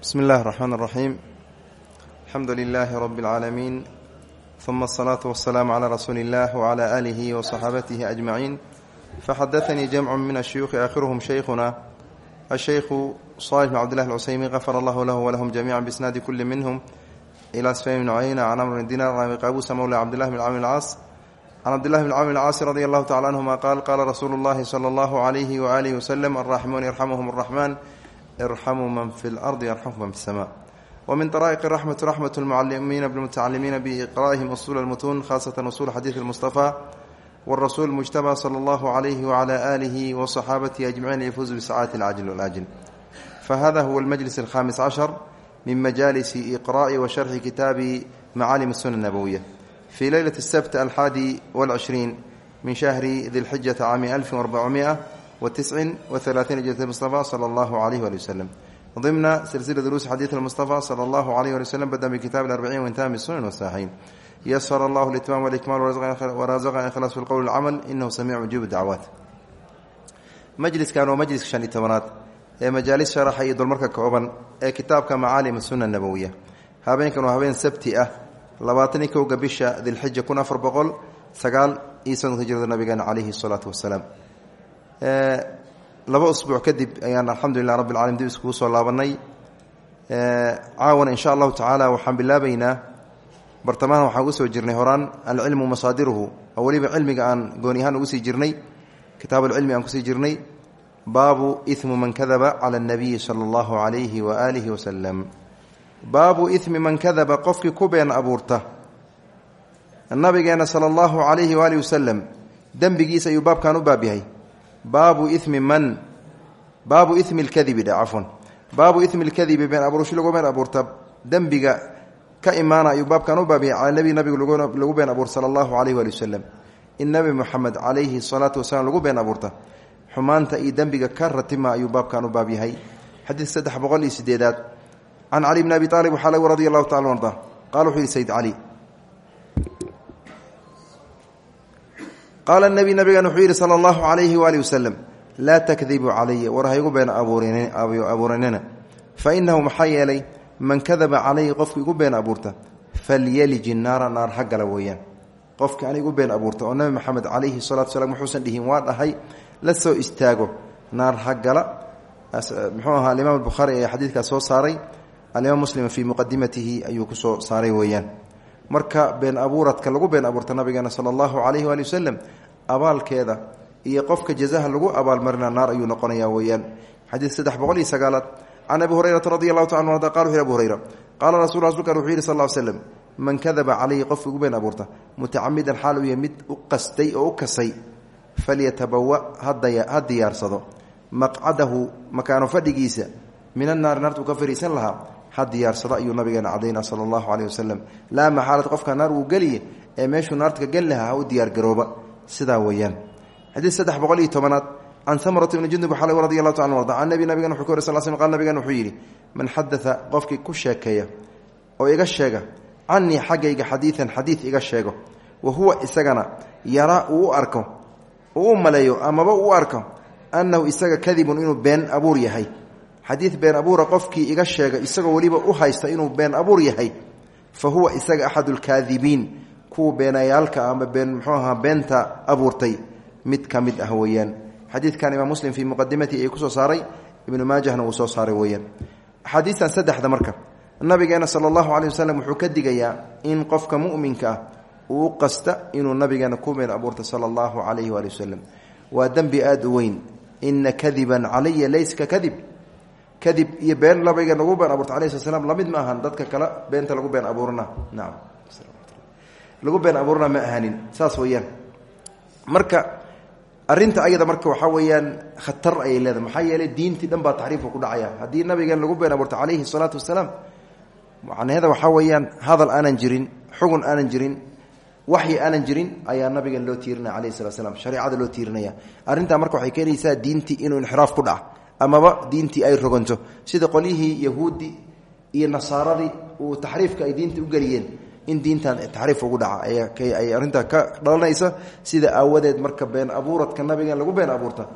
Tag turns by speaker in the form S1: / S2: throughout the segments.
S1: bsmi اllahi الرحmn الرaxيim alxamdu لilaahi rb اlcaalamiin ثuma الصlaaةu والsalaam عlى rasuuli اllah وعlى آlihi وصaxaabatihi أجmaciin faxadaثanii jamcu min الshuyuuخi aakhiruhum shaykhuna الshaykhu صالح بn cbdالlah الcusaymin غafar allahu lahu wlahum jamiعa bisnaadi kuli minhm ilى sfyan bn cuyayna can amr bn dinar can abi qabuusa mowla cabdillahi bn camr اlcaas can cabdillahi bn camr اlcaasi radi allahu tacala canhuma qaal qaala rasuulu اllahi slى اllahu عalayhi وآlihi wslm alraximuun yarxamhm الraxman irxamu man fi lardi yarxamku man fi samaa wa min taraa'iq raxmatu raxmat lmucalimiina bilmutacalimiina biiqraa'ihim usuula almutuun khaasatan usuul xadiidi lmustafaa wrasuul mujtabaa sala allahu calayhi wacala aalihi wa saxaabatihi ajmaciin yafuuzu bisacaadati alcajil walaajil fahada huwa almajlis alkhaamis cashar min majaalisi iqraa'i wa sharxi kitaabi macaalim asuna nabowiya fii leylati asabt alxaadi walcishriin min shahri dilxijata caami alfin arbac mia وتسع وثلاثين جلة المصطفى صلى الله عليه وآله وسلم ضمن سلسلة دروس حديث المصطفى صلى الله عليه وآله وسلم بدأ بكتاب الأربعين وانتهى بالسنن والصحيحين يسر الله الإتمام والإكمال ورزقنا إخلاص في القول والعمل إنه سميع مجيب الدعوات مجلس كان ومجلس شان تبنات ee majaalis sharaxa iyo dulmarka kooban ee kitaabka macaalim sunna nabowiya habeenkan waa habeen sabti ah labaatan iyo kowga bisha dilxija kun afar boqol sagaal iyo soddonka hijrada nabigeena calayhi salaatu wasalaam laba usbuuc kadib ayaan alxamdulilah rabbi alcalamin dib iskugu soo laabanay caawana insha allahu tacaala waxaan bilaabaynaa bartamahan waxaan ugu soo jirnay horaan alcilmu masaadiruhu oo weliba cilmiga aan gooni ahaan ugu sii jirnay kitaab alcilmi aan ku sii jirnay baabu imu man kadaba cala anabiyi sala allahu calayhi wa aalihi wasalam baabu imi man kadaba qofkii ku been abuurta nabigeena sala allahu calayhi waalihi wasalam dembigiisa ayuu baabkan u baab yahay baabu imi man baabu imi lkadibi dhe cafwan. Baabu imi lkadibi been abuurshi lagu been abuurta dembiga ka imaana ayuu baabkan u baabiyay cala nebi nabigu lagu been abuur sala allahu calayh waali wasalam in nebi moxamed calayhi salaatu wasalaam lagu been abuurta xumaanta iyo dembiga ka ratima ayuu baabkan u baab yahay xadiid saddex boqol iyo sideedaad can cali bni abi aalib waxaa lagu radi allahu tacala arda qala wuxuu qaala nebi nabigan wuxuu yidhi sala allahu calayhi waalihi wasalam laa takdibuu calaya war haygu been abuuranina fa inahu maxaa yeelay man kadaba calayhi qofki igu been abuurta falyaliji naara naar ha gala weeyaan qofki an igu been abuurta oo nebi maxamed calayhi salatu salaam wuxuusan dhihin waa dhahay la soo istaago naar ha gala muxuu ahaa alimaam albukhaari ayaa xadiidkaas soo saaray alimaam muslim fii muqadimatihi ayuu ku soo saaray weeyaan marka been abuuradka lagu been abuurta nabigeena sala allahu calayhi waali wasalam abaalkeeda iyo qofka jazaha lagu abaalmarina naar ayuu noqonaya weeyaan. Xadiid saddex boqol iyo sagaalaad. Can abi hurayrata radi allahu taala anu qala wuxu abu hurayra qaala rasul rasulkan wuxuu yihi sal ll slem man kadaba calayhi qofka ugu been abuurta mutacamidan xaal uu yahay mid u qastay oo u kasay falyatabawa ha diyaarsado. Maqcadahu makaano fadhigiisa min annaari ka fariisan lahaa ha diyaarsado ayuu nabigeena cadayna sala allahu caleyh wasalam laa maxaalad qofka naar wuu geliye ee meeshuu naarta ka geli lahaa ha u diyaargarooba sidaa weeyaan. Xadiid saddex boqol iyo tobanaad can samrata bni jundub lagu radi allahu taala arda can nabi nabigan wuxuu ka wary sal sl qal nabigan wuxuu man xadaa qofkii ku sheekeeya oo iga sheega canii xaggayga xadiidan xadiid iga sheego wa huwa isagana yaraa uu arko uu u maleeyo amaba uu arko annahu isaga kadibun inuu been abuur yahay xadiid been abuura qofkii iga sheega isagoo weliba u haysta inuu been abuur yahay fa huwa isaga axad lkaadibiin kuwa beenayaalka ama been muxuu ahaa beenta abuurtay mid ka mid ah weeyaan. Xadiidkan imaam muslim fii muqadimatihi ay ku soo saaray ibnu maajahna uu soo saaray weeyaan. Axaadiistan saddexda marka nabigeena sala allahu caleyh wasalam wuxuu ka digayaa in qofka mu'minka ah uu u qasta inuu nabigeena ku been abuurta sala allahu calayhi waali waa dembi aada u weyn. Ina kadiban calaya laysa ka kadib kadib iyo been nabiga lagu been abuurta alayh slat slam la mid ma ahan dadka kale beenta lagu been abuurana nacam lagu been abuurana ma ahanin saas weeyaan. Marka arinta ayada marka waxaa weeyaan khatar ayay leedahay. Maxaa yeelay diintii dhan baa ku dhacaya. Haddii nabigan lagu been abuurta calayhi salaatu wasalaam macnaheeda weeyaan hadal aanan jirin xugun aanan jirin waxyi aanan jirin ayaa nabigan loo tiirinaya alayhi salat slam shareecada loo tiirinaya arrintaa marka waxay keenaysaa diintii inuu inxiraaf ku dhaca amaba diintii ay roganto. Sida qolyihii yahuudi iyo nasaaradii uu taxriifka ay diinta u geliyeen. In diintan taxriif ugu dhaca ay arrintaa ka dhalanaysa. Sida aawadeed marka been abuuradka nabigan lagu been abuurta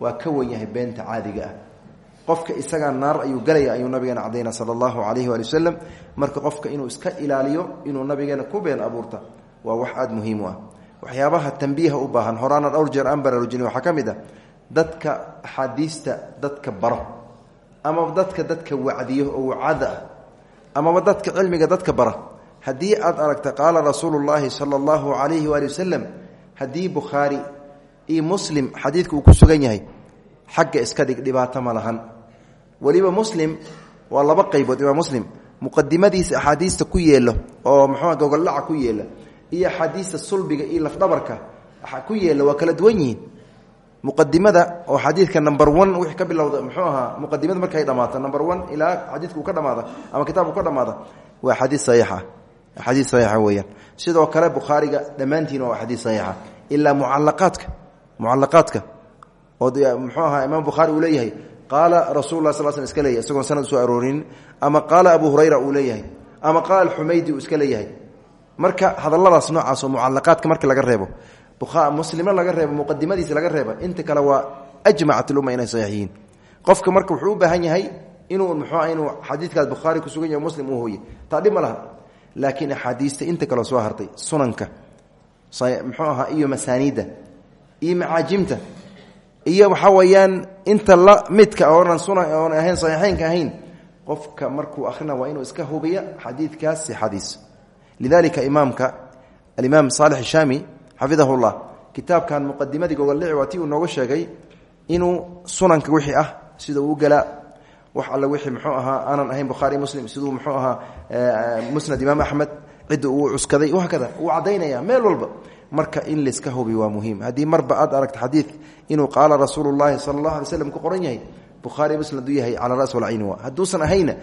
S1: waa ka yahay beenta caadiga ah. Qofka isagaa naar ayuu galaya ayuu nabigeena cadayna sala allahu calayhi waali wasalam marka qofka inuu iska ilaaliyo inuu nabigeena ku been abuurta waa wax aada muhiim u ah. Waxyaabaha tambiiha u baahan horaana dhowr jeer aan baraarujini waxaa ka mid ah dadka axaadiista dadka baro amaba dadka dadka wacdiyo oo wacada ah amaba dadka cilmiga dadka bara haddii aad aragta qaala rasuulu llaahi sala allahu calayhi waali wasalam haddii bukhaari iyo muslim xadiidka uu ku sugan yahay xagga iska dhig dhibaato ma lahan. Weliba muslim waa laba qaybood imaam muslim muqadimadiisa axaadiista ku yeelo oo muxuu gogoldhaca ku yeela iyo axaadiista sulbiga iyo lafdhabarka ku yeela waa kala duwan yihiin muqadimada oo xadiidka number one wixii ka bilowda muxuu ahaa muqadimada markay dhamaato number one ilaa xadiidka ka dhamaada ama kitaabku ka dhamaada waa xadiid saxiixa. Xadiid saxiixa weeyaan. Sidoo kale bukhaariga dhammaantiin waa xadiid saxiixa. Ilaa mucalaqaadka mucalaqaadka oo muxuu ahaa imaam bukhaari uu leeyahay qaala rasul lah sal sl isagoon sanad soo aroorinin ama qaala abu hurayra uu leeyahay ama qaala alxumaydi iska leeyahay. Marka hadalladaas noocaas oo mucalaqaadka marka laga reebo muslimo laga reebo muqadimadiisa laga reeba inta kale waa ajmacat lumma inay saxiix yihiin. Qofka marka wuxuu u baahan yahay inuu mxua inuu xadiidkaas bukhaari ku sugan yahay muslim uu hooye taa ma laha laakiin axaadiista inta kaleo soo hartay sunanka muxuu iyo masaaniidda iyo macaajimta iyo waxaa inta la midka oonan suna oon ahayn saxiixeynka ahayn qofka markuu akhrina waa inuu iska hubiya xadiidkaas sixadiis lidalika imaamka alimaam saalix shaami xafidahu llah kitaabkan muqadimadii gogoldhici waa ti uu nooga sheegay inuu sunanka wixii ah sida uu galaa wax alle wixii muxuu ahaa aanan ahayn bukhaari muslim siduu muxuu ahaa musnad imaam axmed cidda uu cuskaday. Hakada uu cadaynaya meel walba. Marka in layska hubi waa muhiim. Haddii marba aad aragta xadiid inuu qaala rasuulu llaahi sala allahu alay slam ku qoran yahay bukhaari muslim haduu yahay cala ras walcayni waa. Hadduusan ahayna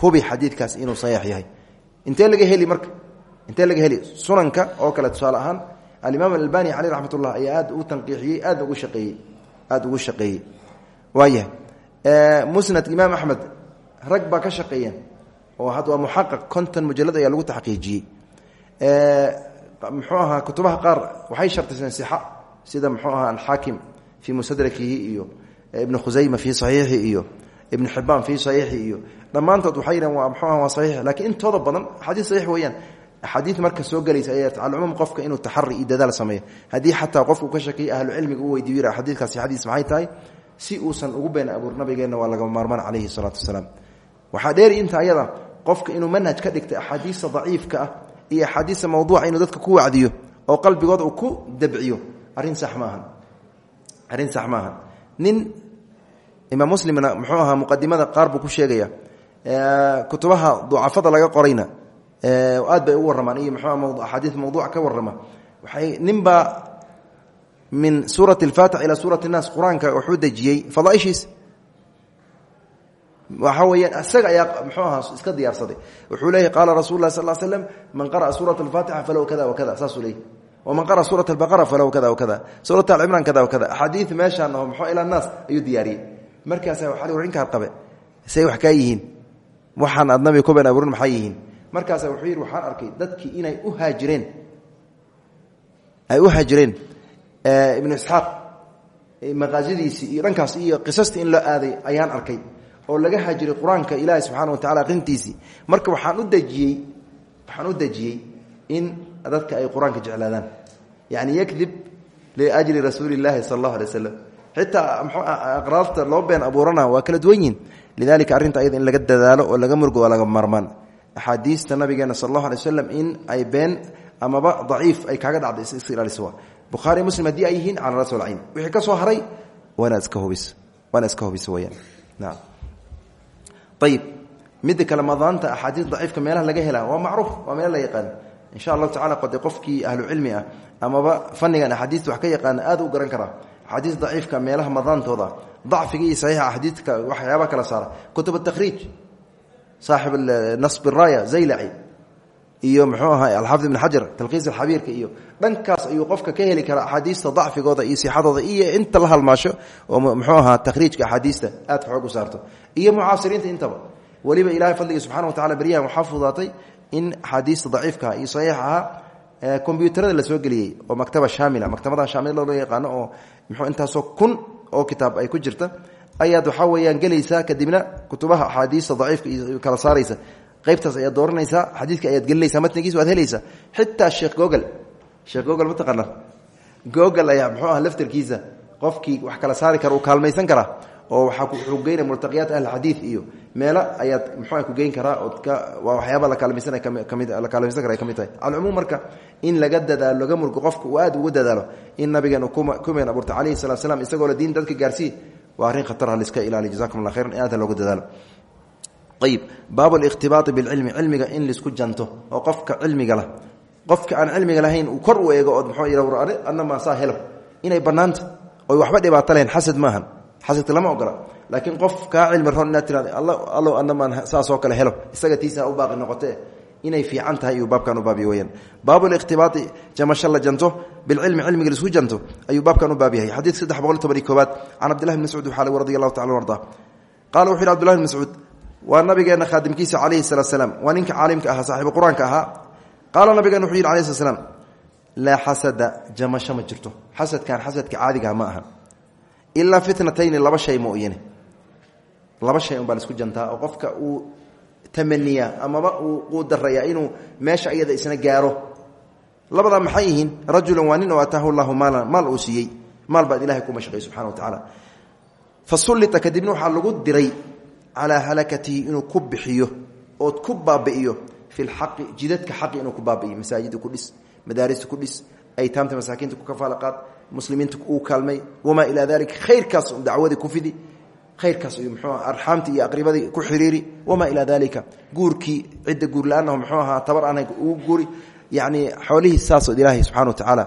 S1: hubi xadiidkaas inuu saxiix yahay. Intee laga heli marka? Intee laga heli alimaam albani caleyh raxmat ullah ayaa aad u tanqiixiyey aadna ugu shaqeeyey aada ugu shaqeeyey. Waayahay musnad imaam axmed rag baa ka shaqeeya oo had waa muxaqaq konton mujalad ayaa lagu taxqiijiyey. Muxuu ahaa kutubaha qaar waxay shartiseen sixa sida muxuu ahaa alxaakim fii mustadrakihi iyo ibnu khusayma fii saxiixi iyo ibnu xibaan fii saxiixi iyo. Dhammaantood waxay yidhahen waa mxuu aha waa saxiix. Lakiin intooda badan xadiis saxiix weeyaan axaadiid marka soo gelaysa ay alcumuum qofka inuu taxari iyo sameeyo. Haddii xataa qofku ka shakiya ahlucilmiga u weydiiyo yira xadiidkaasi xadiis maxay tahay? Si uusan ugu been abuur nabigeenna waa laga maarmaan calayhi salaatu wasalaam. Waxaa dheeri inta ayada qofka inuu manhaj ka dhigta axaadiista daciifka ah iyo axaadiista mawduuca inuu dadka ku wacdiyo oo qalbigooda uu ku dabciyo arrin sax maahan. Arrin nin imaam muslimna muxuu ahaa muqadimada qaar ku sheegaya kutubaha ducafada laga qorayna aad bay u waramaan iyo mxuu axaadiis mawduuc ka warrama waxay ninbaa min suurati alfaatix ilaa suurati الnaas qur-aanka wuxuu dejiyey fadaaishiis waxa weeyaan isaga ayaa mxuu ahaa iska diyaarsaday wuxuu leeyahy qaala rasul lah sal slam man qara'a suuraة اlfaatixa falow kada wakada saasuu leeyay waman qara'a suuraة اlbaqara falow kada wakada suurat alcimraan kada wakada axaadiid meeshaan oo mxuu ila naas ayuu diyaariyey markaasa waxa war inkaad qabe say wax kaa yihiin waxaan aad nabiga ku been abuurin maxay yihiin Markaasa wuxuu yidhi waxaan arkay dadkii inay u haajireen. Ay u haajireen ibnu isxaaq maqaasidiisii iyo dhankaas iyo qisastii in loo aaday ayaan arkay oo laga haajiray qur'aanka ilaahi subxaana wa tacala aqrintiisii marka waxaan u dejiyey waxaan u dejiyey in dadka ay qur'aanka jeclaadaan. Yacni yakdib liajli rasuuli illaahi sala allahu alay waslam xitaa loo been abuurana waa kala duwan yihiin lidalika arrinta ayada in laga dadaalo oo laga murgo waa laga maarmaan axaadiista nabigeena sal allahu alay in ay been amaba daciif ay kaaga dhacday iska ilaaliso bukhaari muslim haddii ay yihiin cala ras wixii ka soo haray waanaad iska hubis waana iska hubisa weyaan naam. Ayib midda kale madaanta axaadiis daciifka meelaha laga helaa waa macruuf waa meelo la yaqaan. Insha allahu tacala qode qofkii ahlu cilmi ah amaba fannigan axaadiista wax ka yaqaana aad u garan karaa axaadiis daciifka meelaha madaantooda dacfiga iyo saxiixa axaadiidka waxyaaba kala saara. Kutub takhriij saaxib nasb raaya zaylaci iyo mxuu ahaa alxaafid ibn xajar talkiis alxabiirka iyo dhankaas ayuu qofka ka heli karaa axaadiista dacfigooda iyo sixadooda iyo inta la halmaasho oo mxuu ahaa takhriijka axaadiista aadka xoog u saarto iyo mucaasiriinta intaba weliba ilahay fadliga subxana wa tacala beryahan waxaa fududaatay in axaadiista daciifkaha iyo saxiix ahaa kombyuutarada la soo geliyey oo maktaba shaamila maktabada shaamil loo yaqaano oo mxuu intaasoo kun oo kitaab ay ku jirta ayaad waxaa weyaan gelaysaa kadibna kutubaha axaadiista daciifka kala saaraysa. Qaybtaas ayaad dooranaysaa xadiidka ayaad gelinaysaa matnigiisa waad helaysaa. Xitaa sheekh gogol sheekh gogol mataqaana gogol ayaa muxuu ah laftarkiisa qofkii wax kala saari kara kaalmaysan karaa oo waxaa wuxuu geynaya multaqiyaat ahlixadiid iyo meelo ayaad muxuu ku geyn karaa ood ka waa waxyaaba la kaalmaysan ka mid la kaalmaysan kara ay ka mid tahay marka in laga dadaalo laga murgo qofka uu ugu dadaalo in nabigeenu kumeen abuurta calayhi salatu slam isagoo la diin dadka gaarsii waa arrin khatarha laiska ilaaliy jazakum allah khayran. In aada looga dadaalo. Ayib baab likhtibaai bilcilmi cilmiga in la isku janto oo qofka cilmiga lah. Aan cilmiga lahayn uu kor u eego ood muxuu yidha ana maasaa helo. Inay bannaanta oy waxba dhibaato lahayn xasad maahan. Xasadka lama ogola. Laakiin qof kaa cilmi roon inaad tirada allow anamaan saasoo kale helo. Isaga tiisa u baaqi noqote inay fiican tahay iyuu baabkan u baabiy weyaan baabu likhtibaai jamasho la janto bilcilmi cilmiga la isku janto ayuu baabkan u baab yahay. Xadiidka saddex boqol toban iyo koobaad can cabdillahi bn mascuud waxaa radi allahu tacala arda qala wuxu yhi abdullahi bn mascuud waa nabigeena khaadimkiisa calayhi salaat slaam waa ninka caalimka ahaa saaxiibu qur'aanka ahaa. Qaala nabigeena wuxuu yidhi alayh slat slam laa xasada jamasho ma jirto. Xasadkan xasadka caadigaha ma aha. Ilaa fitnatayni laba shay mooyane. Laba shay un baa la isku jantaa oo qofka uu tamaniyaa amaba uu darayaa inuu meesha iyada isna gaaro. Labadaa maxay yihiin? Rajulan waa nin oo ataahu llahu maalan maal uu siiyey. Maal baad ilahay ku mashaqay subxana wa tacaala fa sullita kadibna waxaa lagu diray calaa halakatihi inuu ku bixiyo ood ku baabi'iyo fi lxaqi jidadka xaqi inuu ku baabi'iyo masaajida ku dhis madaarista ku dhis aytaamta masaakiinta ku kafaalaqaad muslimiinta uu kaalmay wamaa ilaa dalika khayrkaas dacwadii ku fidi khayrkaas iyo mxuu arxaamtii iyo aqribadii ku xiriiri wamaa ilaa dalika guurkii cidda guur la'aanahu muxuu ahaa tabar aan ugu guuri yacni xoolihii saasoo ilaahay subxana wa tacaala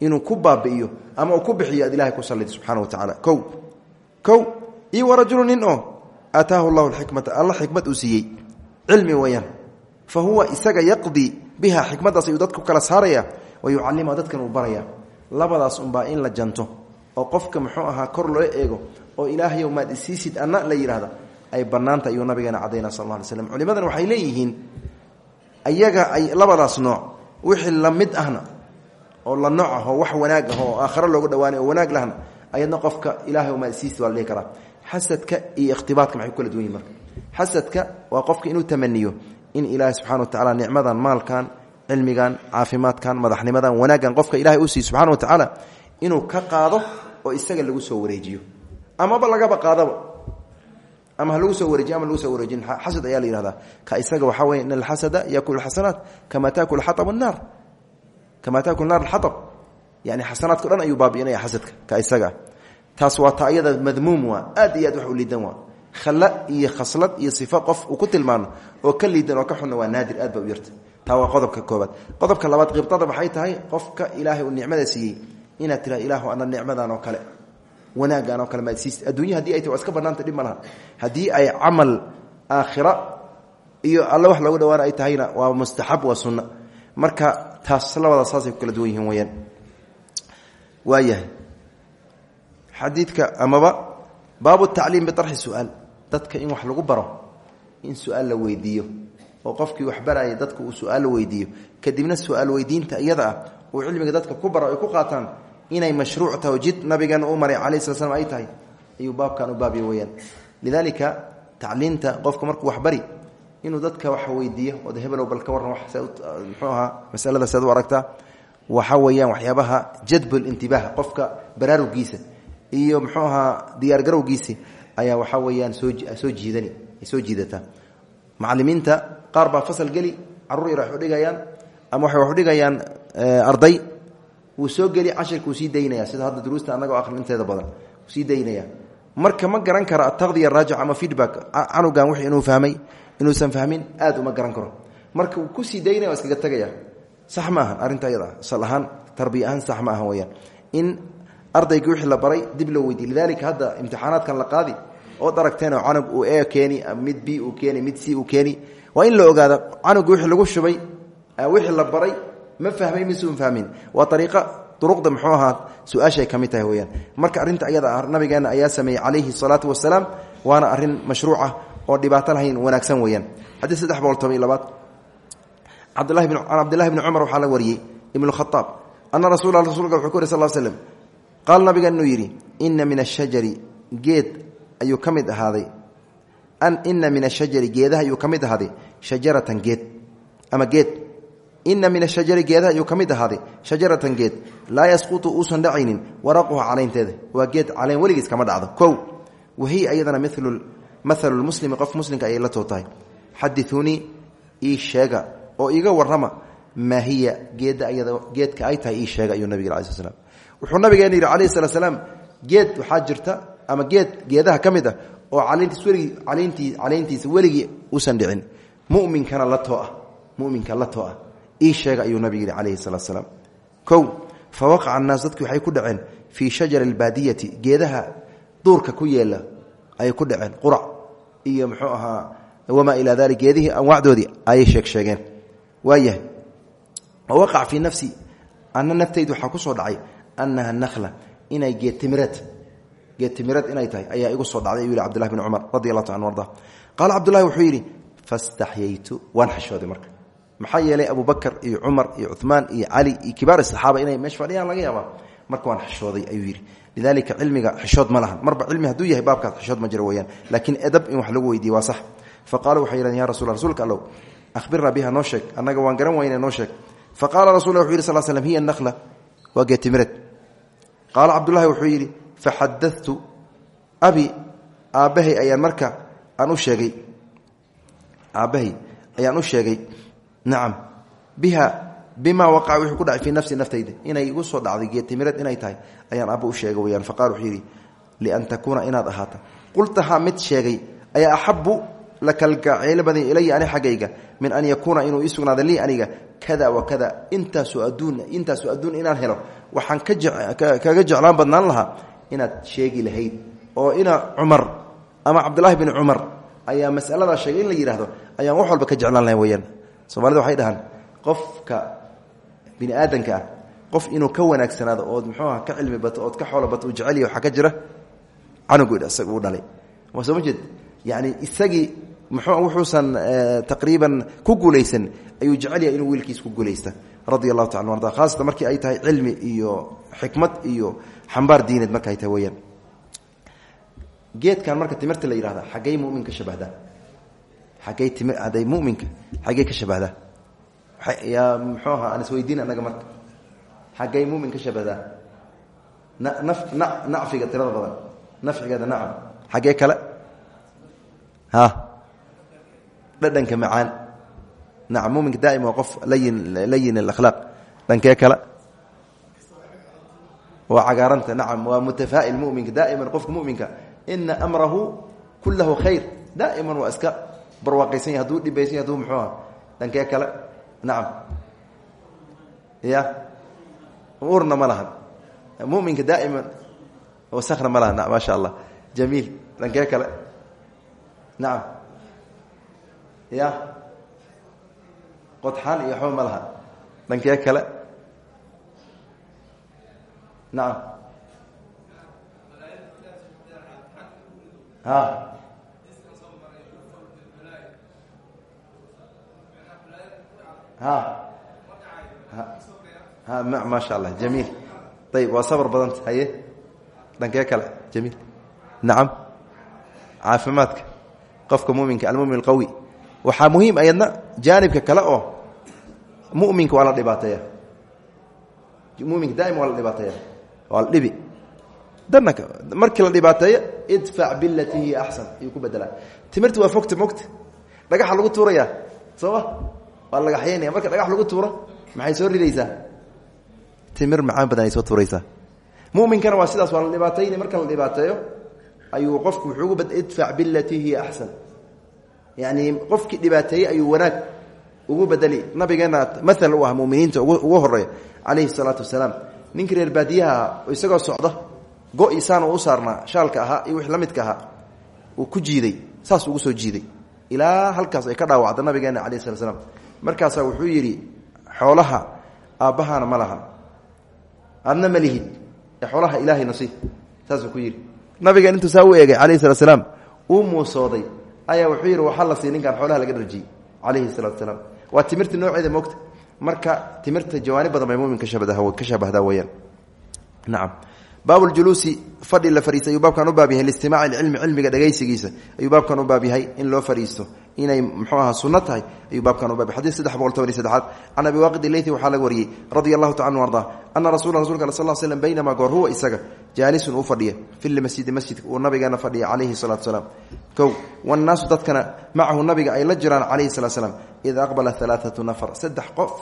S1: inuu ku baabi'iyo ama uu ku bixiyo ad ilahay ku sallida subxana wa tacaala. Kow kow iyo warajulu nin oo aataahu llahu alxikmata alla xikmad uu siiyey. Fa huwa isaga yaqdii biha xikmaddaas ayuu dadku kala saaraya wa yucallimuha dadkan uu baraya. Labadaas unbaa in la janto oo qofka muxuu ahaa kor loo eego oo ilaahayow maad isiisid anna la yidhaahda ay bannaanta ayuu nabigeena cadayna sal alla alay slam culimadan waxay leeyihiin ayaga ay labadaas nooc wixii la mid ahna oo la nooc ah wax wanaag ah oo aakhare loogu dhawaanay oo wanaag lahna ayadna qofka ilahay maad isiisid waa la dhihi karaa. Iyo ikhtibaadka maxay ku duwan yihiin marka? Waa qofka inuu tamaniyo in ilaahay subxana wa tacala nicmadan maalkan cilmigan caafimaadkan madaxnimadan wanaaggan qofka ilahay u siiy subxana wa tacaala inuu ka qaado oo isaga lagu soo wareejiyo amaba lagaba qaadaba? Ama ha lagu soo wareejiyo ama lagu soo wareejin? Xasad ayaa la yihahdaa ka isaga waxaa weye in alxasada yakulu xasanaat kama taakul xaab naar kama taakul naar alxaab yani xasanaadko dhan ayuu baabi'inaya xasadka ka isaga. Taas waa ta ayada madmuum waa aad iyo aad khalla iyo khaslad iyo sifo qof uu ku tilmaano oo ka oo ka xunna waa naadir aad ba u taa waa qodobka koobaad qodobka labaad qibtada waxay tahay? Qofka ilaahay uu nicmada siiyey. Inaad tira ilaahu ana nicmadan oo kale wanaagan oo kale maadsiis adduunya haddii ay tahy waa iska bannaanta dhib ma ay camal aakhira iyo alle wax loogu dhawaana ay tahayna waa mustaxab waa sunna. Marka taas labadaas saasay ku kala duwan yihiin weyaan waayahay. Xadiidka amaba baabu tacliim biarxi su'aal. Dadka in wax lagu baro in su'aal la weydiiyo oo qofkii wax baraya dadka uu su'aal kadibna su'aal weydiinta iyada ah uu cilmiga dadka ku baro ay ku qaataan inay mashruuc taho jid nabigeena u maray calayi sala slam ay tahay ayuu baabkan u baabya weyaan lidaalika tacliinta qofka markuu wax bari inuu dadka wax weydiiyo ood hebelow bal ka warran muxuu ahaa masalada sead u waxa weeyaan waxyaabaha jadbulintibaah qofka baraarugiisa iyo muxuu ahaa diyaargarowgiisi ayaa waxaa weeyaan soosoo jiidani soo jiidataa macalimiinta qaar fasal geli carruur yar wax ama waxay wax udhigayaan arday wuu soo geli cashirka uu sii daynaya. Sida hadda duruusta annaga o aqrin inteeda badan sii daynaya. Marka ma garan kara ataqdiya raajic ama feedback canugan wix inuu fahmay inuusan fahmin aad uma garan karo. Marka uu ku sii daynaya waa iskaga tegaya sax ma ahan arrinta ayada sal ahaan tarbiya ahaan sax ma ahan weyaan in ardayga wixii la baray dib loo weydiy lidalika hadda imtixaanaadkan la qaadi ood aragteen oo canug uu e keeni mid b uu keeni mid c uu keeni waa in la ogaada canuga wixii lagu shubay wixii la baray ma fahmay misuun fahmin. Waa ariiqa duruqda muxuu ahaa su'aashay ka mid tahay weyaan marka arrinta ayada ah nabigeena ayaa sameeyey calayhi salaatu wasalaam waana arrin mashruucah oo dhibaato lahayn wanaagsan weyaan xadii saddex boqol toban labaad. Cabdlahi can cabdillahi bni cumar waxaa la wariyey ibnu khaaab ana rasul rasulka wuxuu ku yiri sal slm qaala nabigan inuu yidhi ina min ashajari geed ayuu ka mid ahaaday. Ina min ashajari geedaha ayuu ka mid ahaaday shajaratan geed ama geed ina min ashajari geedaha ayuu ka mid ahaaday shajaratan geed. Laa yasqutu uusan dhacaynin waraquha calaynteeda waa geed calayn weligiis kama dhacdo. Kow wahiya ayadana milu maalu lmuslimi qof muslimka ayay la too tahay xadiuunii ii sheega oo iiga warrama maa hiya geedda ayada geedka ay tahay ii sheega ayuu nabig ala sl wuxuu nabigeena yidhi alayh geed waxaa jirta ama geed geedaha ka mid ah oo alayntii calayntiisa weligii uusan dhicin. Muminkana la too ah muminka la too ah ii sheega ayuu nabig yidhi calayhi salaat slaam kow fa waqaca annaas dadkii waxay ku dhaceen fii shajari albaadiyati geedaha duurka ku yeela ayay ku dhaceen qurac iyo muxuu ahaa wamaa ilaa dalik geedihii anwaacdoodii ayay sheeg sheegeen. Waayahay waqac fii nafsi ana naftaydu waxaa ku soo dhacay annaha nakla inay geedtimireed geedtimireed inay tahay ayaa igu soo dhacday ayuu yihi cbdullahi bn cumar radi allahu ta an arda wuxuu yidhi fastaxyaytu waan xishooday marka maxaa yeelay abu bakr iyo cumar iyo cumaan iyo cali iyo kibaar saxaaba inay meesha fadhiyaan laga yaabaa. Marka waan xishooday ayuu yidhi. Lidalika cilmiga xishood ma lahan. Marba cilmi hadduu yahay baabkaas xishood ma jiro weyaan. Laakiin edab in wax lagu weydiiye waa sax. Fa qaalu waxay yidhahdeen ya rasul rsulka allow ahbirnaa biha noo sheeg. Annaga waan garan weyne noo sheeg. Fa qaala rasul wuxu yidhi sal slm hiya nakla waa geetimireed qaala cabdullahi wuxuu yidhi faxadatu abi aabbahay ayaan marka aan u sheegay. Aabbahay ayaan u sheegay nacam biha bima waqaca wuxuu ku dhacay fii nafsi naftayda. Inay igu soo dhacday geetimireed inay tahay ayaan aabba u sheegay weyaan faqala wuxuu yidhi lian takuuna inaad ahaata qultahaa mid sheegay ayaa axabu la kalgaceylo badan ilaya ani xaggayga min an yakuuna inuu ii sugnaado lii kada wa kada intaasoo adduun intaasoo adduun inaan helo waxaan kaga jeclaan badnaan lahaa inaad sheegi lahayd. Oo ina cumar ama cabdulaahi bin cumar ayaa masaladaa sheegay in la yidhaahdo ayaan wax walba ka jeclaan lahayn weyaan soomaalida waxay dhahaan qofka bini aadanka ah qof inuu ka wanaagsanaado ood muxuuaha ka cilmi bato ood ka xoolo bato uu jeceliya waxaa ka jira canugu isaga uu dhalay. Waa soo ma jeed? Yani isagii muxuu wuxuusan taqriiban ku guulaysan ayuu jecel yahay inuu wiilkiis ku guulaysta radi allahu taala arda khaasatan markii ay tahay cilmi iyo xikmad iyo xambaar diineed marka ay tahay weyaan geedkan marka timirta la yihahda xaggey mumin ka shabahdaa xaggey timi hadday muminka xaggey ka shabahdaa yaa muxuu ahaa aan isweydiin annaga marka. Xaggey mumin ka shabahdaa na naf na nacfiga tirada badan. Nafcigeeda nacam xaggee kale? Ha. Dhadhanka macaan. Nacam muminka daa'im waa qof layin layin alakhlaaq. Dhankee kale? Waa cagaaranta nacam. Waa mutafaa'il muminka. Daa'iman qofka muminka. Ina amrahu kulahu khayr. Daa'iman waa iska barwaaqaysan yahy haduu dhibaysan yahy haduu muxuu aha dhankee kale? Nacam ya urna ma lahan. Muminka daa'iman wasakna ma lahan. Allah jamiil dhankee kale? Nacam ya qodxaan iyo waxba ma laha dhankee kale? Nacam ha ha. Ha. Ma sha allah jamiil ayib waa sabr badanta haye? Dhankee kale jamiil nacam caafimaadka. Qofka muminka almumin alqawi. Waxaa muhiim ayadna jaanibka kale oo muminka waa la dhibaateeya muminka daa'ima waa la dhibaateeya waa la dhibi. Dana markii la dhibaateeyo idfac bilati hiya axsan ayuu ku bedelaa timirta waa fogta mogta. Dhagaxa lagu tuuraya sooma waa la dhagaxyeynaya marka dhagax lagu tuuro maxay soo ridaysaa timir macaan badan ay soo tuuraysaa. Muminkana waa sidaas waa la marka la dhibaateeyo ayuu qofku wuxuu ugu bad idfac bilati hiya axsan yani qofkii dhibaateeyey ayuu wanaag ugu bedeli nabigeena maal u ah ugu horreeya calayhi salaatu wasalaam. Ninkii reer baadiyaha isagoo socda go-isaan u saarnaa shaalka ahaa iyo wix la midka uu ku jiiday. Saas ugu soo jiiday. Ilaa halkaas ay ka dhaawacda nabigeena calayh slat slam markaasaa wuxuu yidhi xoolaha aabbahana ma lahan adna ma lihid. Ee xoolaha ilaahay nasiib. Saasuu ku yidhi. Nabigeen intuu saa u eegay calayhi uu muusooday. Ayaa wuxuu yidhi waxaa la sii ninkan xoolaha laga dharjiyey calayhi salatu salaam. Waa timirta nooceeda moogta. Marka timirta jawaani badan bay ka shabahda ka shabahdaa weyaan nacam baab ljuluusi fadhi la fariista ayuu baabkan u baab yahay. Liistimaaci cilmi cilmiga dhegaysigiisa ayuu baabkan u baab yahay in loo fariisto inay mxuu aha sunno tahay ayuu baabkan u baab yahay xadid saddex boqol toban iyo saddexaad can abi waaqid ileyti waxaa laga wariyey radia allahu taala anu ardaa ana rasula rasulka al sal l slm baynamaa goor huwa isaga jaalisun uu fadhiya fi lmasjidi masjidka uu nabigeena fadhiya calayhi dadkana macahu nabiga ay la jiraan calayhi salatu slaam id aqbala alaaatu nafar. Saddex qof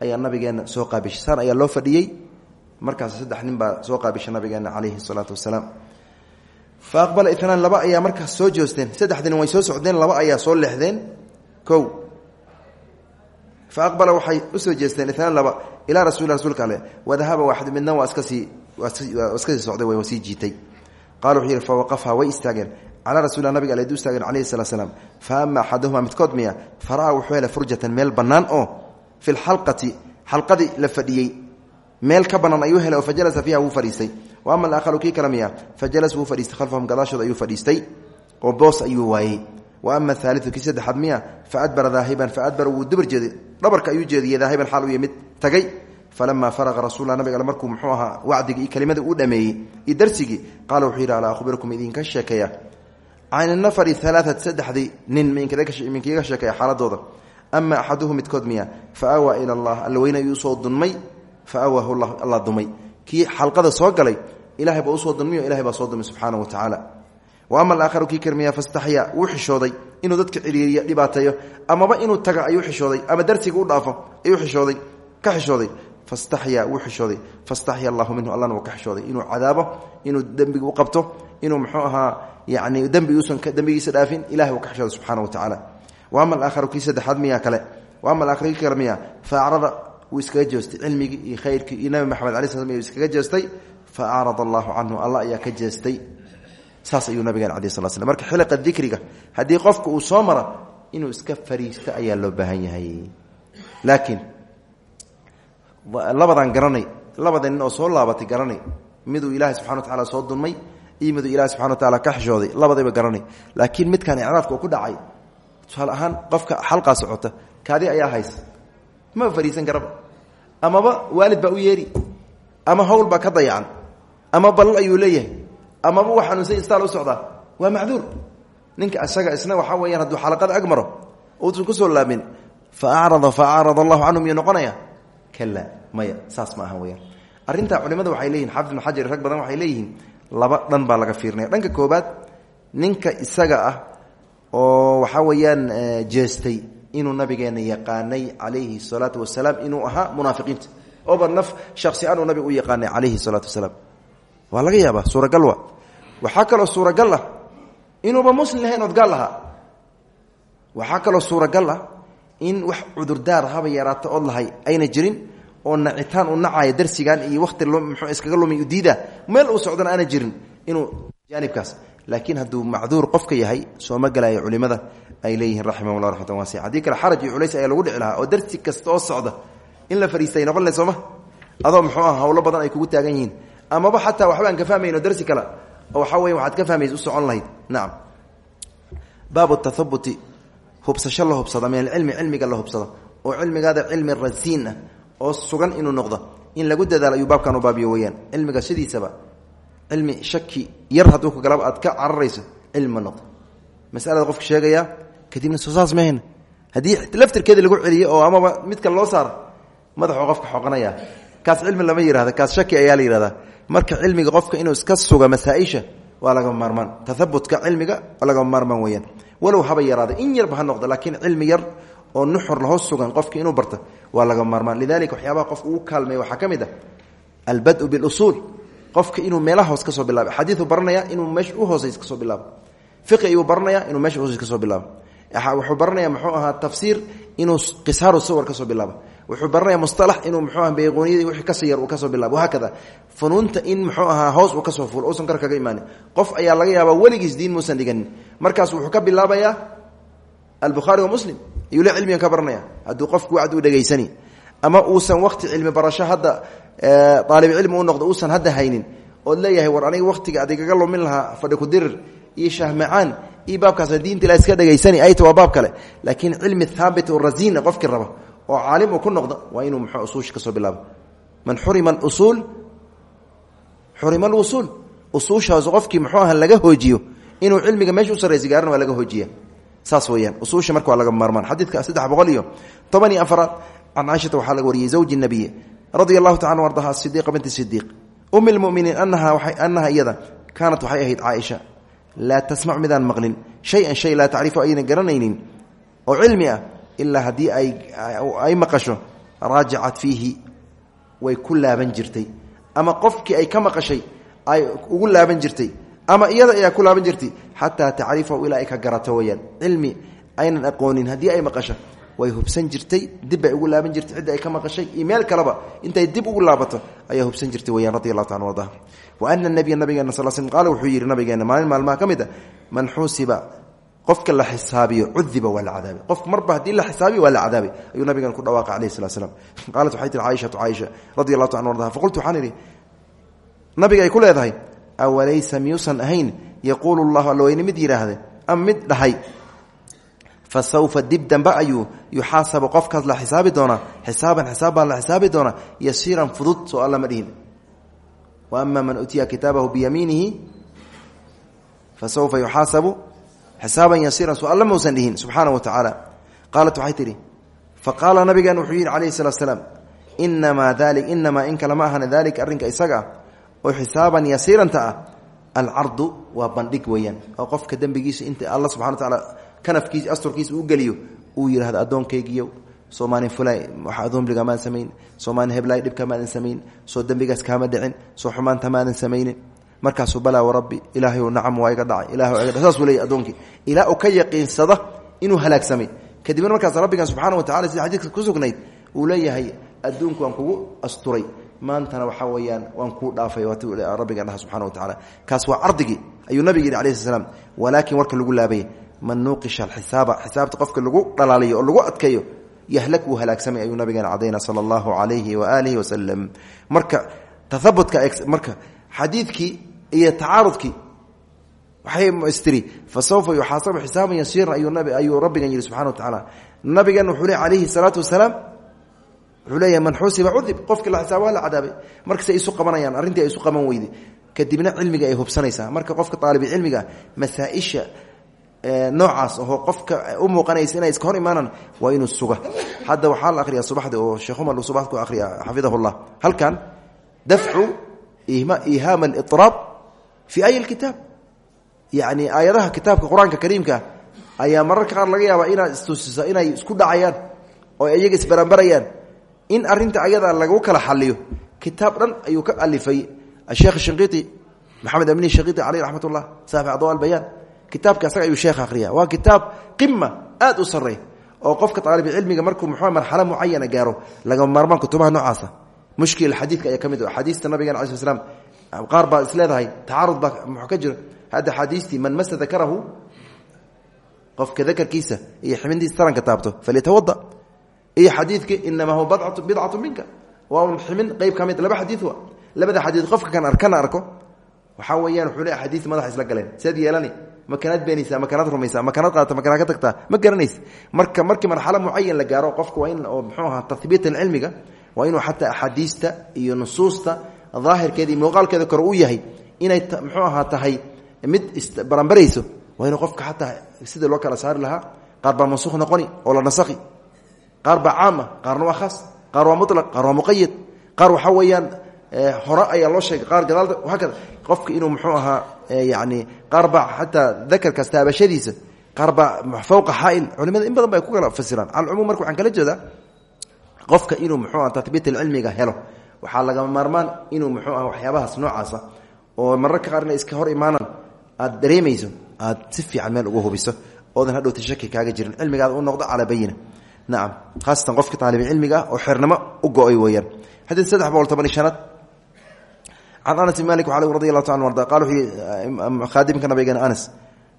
S1: ayaa nabigeena soo qaabishay saan ayaa loo fadhiyey. Markaas saddex nin baa soo qaabisha nabigeena calayhi salaatu wasalaam fa aqbala itnaan laba ayaa markaas soo joosteen. Saddexdin way soo socdeen laba ayaa soo leexdeen. Kow. Fa aqbala waxay u soo jeesteen itnaan laba ilaa rasuuli rasuulka ale wadahaba waaxid midna waa iska sii waa iska sii socday waa sii jiitay. Qala wuxuu yidhi fa waqafha way istaageen. Calaa rasuulilah nabiga ale du istaageen calayhi salaa slaam fa ama axaduhuma midkood miya fara-a wuxuu helay furjatan meel bannaan oo fi lxalqati la fadhiyey. Meel ka banaan ayuu helay ama alaakharu kii kala miya fajalasa wuu fadhiistay khalfahum gadaashooda ayuu fadhiistay oo boos ayuu waayey wa ama ahaaliu kii saddexaad miya fa adbara daahiban fa adbara wuu dubar jeeday dhabarka ayuu jeediyey daahiban xaal u yimid tagay falamaa faraqa rasulla nabiga ale markuu muxuu ahaa wacdigii iyo kelimada uu dhameeyey iyo darsigii qaala wuxuu yidhi alaa akhbirkum idinka sheekeeya can nafari alaaat saddexdii nin minkiiga sheekeeya xaaladooda ama axaduhu midkood miya fa awaa ila allah alla weyne ayuu u soo dunmay fa awaahu alla dumay kii soo ilahay baa u soo dunmiyo ilahay baa soo dumay subxaana wa tacaala wa ama alaakharu kii karmiya fastaxya wuu inuu dadka ciriiriyo dhibaateeyo amaba inuu taga ayuu xishooday. Ama darsiga u dhaafo ayuu xishooday. Ka xishooday. Fastaxya wuu xishooday. Fastaxya minhu allana wuu ka xishooday. Inuu cadaabo inuu dembiga u qabto inuu muxuu ahaa yani dembi uusan dembigiisa dhaafin ilahay wuu ka xishooday subxaana wa tacaala wa ama alaakharu kii saddexaad miya kale. Wa ama alaakharu kii kale miya fa acrada wuu iskaga jeestay. Cilmigii iyo khayrkii iyo nabi maxamed ala sl iskaga jeestay fa acrada allahu canhu allah ayaa ka jeestay. Saas ayuu nabigeen ala sl sl marka xiliqa dikriga haddii qofka uu soo mara inuu iska fariisto ayaa loo baahan yahay. Laakiin labadan garanay labada nin oo soo laabatay garanay miduu ilaahay subxana wa tacaala soo dunmay iyo miduu ilahay subxana wa taala ka xishooday labadayba garanay. Laakiin midkan icraadka uu ku dhacay tusaale ahaan qofka xalqaa socota kaadi ayaa hays. Ma fariisan karaba. Amaba waalid baa u yeeri. Ama hawl baa ka dayacan ama balal ayuu leeyahay. Amaba wa xanuunsan istaal u socdaa. Waa macduur. Ninka isaga isna waxaa weyaan hadduu xalaqada ag maro uusan ku soo laabin fa acrada fa acrada allahu canhu miyuu noqonaya kala maya saas ma aha weyaan arrintaa culimada waxay leeyihiin xafid ibn rag badan waxay leeyihiin laba dhan baa laga fiirinaya dhanka koobaad ninka isaga ah oo waxaa weeyaan jeestay inuu nabigeena yaqaanay calayhi salaatu wasalaam inuu ahaa munaafiqiinta. Oba naf shaksi aan uu nabiga u yaqaanay calayhi salaatu wasalaam waa laga yaabaa suuragal wa waxaa kaloo suuragal ah inuuba muslim lahayn ood gaal lahaa. Waxaa kaloo suuragal ah in wax cudurdaar haba yaraato ood lahay ayna jirin oo nacitaan u nacaya darsigan iyo waqti mxuu iskaga lumi diida meel uu socdana aana jirin inuu jaanibkaas. Laakiin hadduu macduur qofka yahay sooma galayo culimada ay leeyihiin raximahullah raxmatan waasica haddii kale xaraj iyo culays ayaa lagu dhici lahaa oo darsi kasta oo socda in la fariistay noqon lahay sooma adoo muxuu ah hawlo badan ay kugu taagan yihiin amaba xataa waxbaan ka fahmayno darsi kale oo waxaa weya waxaad ka fahmaysa u socon lahayd. Nacam baabu tathabuti hubsasho la hubsada min alcilmi cilmiga la hubsada oo cilmigaada cilmi rasiin ah oo sugan inuu noqdo. In lagu dadaalo ayuu baabkan u baabiyo weyaan cilmiga sidiisaba cilmi shaki yar hadduu ka aad ka cararayso cilmi noqdo. Masalada qofka sheegaya kadibna soo saas mahan haddii laftirkeeda lagu celiyo oo amaba mid kale loo saaro madaxuu qofka xoqanaya kaas cilmi lama yihahda kaas shaki ayaa la yihahdaa marka cilmiga qofka inuu iska suga masaaisha waa lagama maarmaan. Tahabutka cilmiga lagama maarmaan weyaan walow haba yaraada in yarba ha noqdo laakiin cilmi yar oo nuxur lahoos sugan qofka inuu barto waa lagama maarmaan. Lidalika waxyaabaha qofka ugu kaalmeeya waxaa ka mid ah albadu bilusuul. Qofka inuu meelaha hoos ka soo bilaabo xadiiu baranaya inuu meesha u hooseys ka soo bilaabo. Fiqi ayuu baranaya inuu meesha uhoseys ka soo bilaabo. Wuxuu baranaya muxuu ahaa tafsiir inuu qisaaru sawar ka soo bilaabo wuxuu baranaya musalax inuu mxuu aha bayqooniyadii wixii ka sii yar uu ka soo bilaabo. Wahaakada funuunta in muxuu ahaa hoos uu ka soo fuulo uusan kor kaga imaanin qof ayaa laga yaabaa weligiis diin muusan dhiganin. Markaas wuxuu ka bilaabayaa albukhaari wa muslim ayuu le cilmigan ka baranaya hadduu qofku wacd u dhegaysani ama uusan wakti cilmi barasho hadda aalib cilmi u noqdo uusan hadda haynin ood leeyahay war aniga waktiga adigaga lumin lahaa fadhi kudirir iyo shahmacaan iyo baabkaas diinta ila iska dhegaysani ayta waa baab kale. Laakiin cilmi haabit o rasiina qofkii raba oo caalim uu ku noqdo waa inuu mxuu usuusha ka soo bilaabo? Man xurima alusuul xurima alwusuul usuushaas qofkii muxuu aha laga hoojiyo inuu cilmiga meesha u sarraysa gaarana waa laga hoojiya saas weyaan usuusha marka laga maarmaan. Xadiidka saddex boqol iyo toban iyo afaraad can laga wariyey zawji nabiy radia allahu tacala ardaha sidiiqa binti sidiiq umi lmuminiin anaha iyada kaanat waxay ahayd caaisha laa tasmac midaan maqlin. Shay-an shay laa tacrifu ayna garanaynin. Oo cilmi ah ilaa haddii ay maqasho raajacat fiihi way ku laaban jirtay. Ama qofkii ay ka maqashay ay ugu laaban jirtay. Ama iyada ayaa ku laaban jirtay xataa tacrifahu ilaa ay ka garato weyaan cilmi aynan aqoonin haddii ay maqasho way hubsan jirtay dib bay ugu laaban jirtay. Cidda ay ka maqashay iyo meel intay dib ugu laabato ayaa hubsan jirtay weyaan radi allahu taala arda wa ana nabiya nabigeena sal sl qaala wuxuu yidhi nabigeena maalin maalmaha ka mid a man xuusiba qofka la xisaabiyo cudiba waa cadaabi. Qof marba haddii la xisaabiyo waa la cadaabi. Ayuu ku dhawaaqa alayh slat slam qaalat waxay tihi caaishatu caaisha radi allahu ta faqultu waxaan nabiga ay ku leedahay awalaysa miyuusan ahayn yaquulu llahu allaweyne mid yidhaahde ama mid dhahay. Fa sawfa dib dambe ayuu yuxaasabu qofkaas la xisaabi doonaa xisaaban xisaab la xisaabi doonaa yasiiran fudud soo alla ma wa ama man utiya kitaabahu biyamiinihi fa sawfa yuxaasabu xisaaban yasiiran soo alla mausan dhihin subxaana wa tacaala qaalat waxay tidhi fa qaala nabigan wuxuu yidhi calayhi salatu slaam inamaa dali inamaa in kale ma ahana dalika arrinka isaga ah oo xisaaban yasiiranta ah alcardu waa bandhig weeyaan oo qofka dembigiisa inta alla subxana wa tacaala kanafkiisa asturkiisa uu geliyo uu yidhahdo addoonkaygiiyo soomaalin fulay wax adoomliga maadan samayn soomaalin heblaay dhibka maadan samayn markaasuu balaa warabbi ilaahay nacam waa iga dhacay ilahay waa iga dhacay. Saasuu leeyahy addoonkii ilaa uu ka yaqiinsada inuu halaagsamay kadibna markaas rabbigan subxaana wa tacala sida xadiidka ku sugnayd uu leeyahay adduunku waan asturay. Maantana waxaa weyaan waan kuu dhaafay. Rabbigan dhaha subxana wa tacaala. Kaas waa cardigii. Ayuu nabiga yidhi alayh sl slam walaakin warka lagu laabay man nuuqisha alxisaaba. Xisaabta qofka lagu dhalaaliyo oo lagu adkeeyo yahlak wuu halaagsamay ayuu nabigeena cadayna sala allahu calayhi waaalihi wasalam marka tahabutka marka xadiidkii iyo tacaarudkii. Waxay istiri fa sawfa yuxaasabu xisaaban yasiiran ayuu rabbigan yihi subxana wa tacaala. Nabigan wuxuu le calayhi salaatu wasalaam wuxuu leeyahay man xusiba cudib qofkii la xisaaba waa la cadaabay. Markasay isu qabanayaan arrintii ay isu qaban weyde. Kadibna cilmiga ay hubsanaysaa. Marka qofka aalibcilmiga masaaisha noocaas oo qofka u muuqanaysa inay iska hor imaanaan waa inuu suga hadda waxaa la akhriyaa subaxda oo sheekh umar subaxd ku akhriya xafidahullah halkan dafcu ihaam aliطraab fii ay kitaab yacni aayadaha kitaabka qur'aanka kariimka ayaa mararka qaar laga yaabaa inaad istusiso inay isku dhacayaan oo iyaga isbaranbarayaan in arinta ayada lagu kala xaliyo kitaab dhan ayuu ka alifay asheekh shinqiiti maxamed amini shinqiiti caleyh raxmat ullah saafi adwa albayaan kitaabka asaga ayuu sheekh akhriya waa kitaab qima aad u sarey oo qofka aalibcilmiga markuu muxuu marxalo mucayana gaaro lagama maarmaan kutubaha noocaasa mushkil xadiidka ayaa ka mid axaadiista nabigan ala sl slam qaar baa is leedahay tacaarud baa muxuu ka jiro hadda axaadiistii man masa dakarahu qofka dakarkiisa iyo xibintiisa taranka taabto falyatawada iyo xadiidka inamaa huwa bidcatu minka. Waa un ximin qeyb ka mid laba xadii wa labada xadii qofka kan arkana arko waxaa weyaan wuxuu le xadii madaxa isla galeen. Seed yeelani makanaad beenaysaa makanaad rumaysaa makanaad qaadata makanaad ka tagtaa ma garanaysa marka markii marxalo mucayan la gaaro qofka waa in oo mxuu ahaa tahbiit cilmiga waa inuu xataa axaadiista iyo nusuusta daahirkeeda iyo muuqaalkeeda kore u yahay inay mxuu ahaa tahay mid isbaranbarayso waa qofka xataa sidii loo kala saari lahaa qaar baa mansuuq noqoni oo la nasakhi qaar baa caama qaarna waa khaas qaar waa mulaq qaar ayaa loo sheegay qaar gadaal hakada qofka inuu muxuu ahaa yani qaar baa xataa dakarkaas taabashadiisa qaar baa xaail culimada in badan ba ku kala fasiraan. Calcumuum marka waxaan kala jeedaa qofka inuu muxuu aha tatbiit cilmiga helo waxaa lagama maarmaan inuu muxuu aha waxyaabahaas noocaasa oo mararka qaar inay iska hor imaanaan aad dareemayso aad si fiican meel uga hubiso oodan hadhowta shaki kaaga jirin. Cilmigaada u noqdo calaa bayina nacam haasatan qofka taalibcilmiga oo xernimo u go'ay weeyaan. Xadiid saddex boqol anas malik radi allahu taala arda qala wuxuu yihi khaadimka nabigeena anas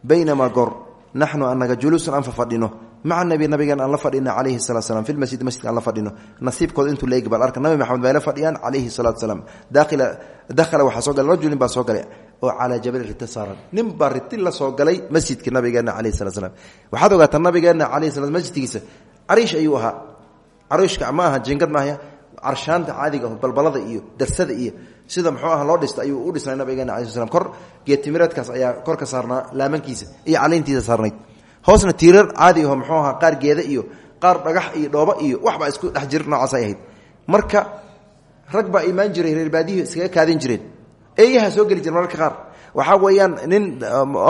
S1: baynamaa goor naxnu anaga juluusun aan fa fadhino. Maca nabi nabigeena aan la fadhina calayhi salatu slam fi lmasjid masjidka aan la fadhino. Nasiibkooda intuu leegi bal arka. Nabi maxamed bay la fadhiyaan calayhi salatu salaam. Dakhala waxaa soo galay rajulin baa soo galay oo calaa jabali riti saaran nin baa riti la soo galay masjidka nabigeena calayhi salat slam waxaad ogaataa nabigeena calayhi salat masjidkiisa. Cariish ayuu ahaa. Cariishka ma aha jingad iyo sida muxuu ah loo dhista ayuu u dhisnay nabigeena ala sl kor geedtimireedkaas ayaa kor ka saarnaa laamankiisa iyo caleyntiisa saarnayd. Hoosna tiirar caadi aho muxuu ahaa qaar geeda iyo qaar dhagax iyo dhooba iyo waxbaa isku dhex jir noocaasay ahayd. Marka rag baa jiray reer baadihi iskaga kaadin jireen eeyaha soo geli jire mararka qaar. Waxaa weeyaan nin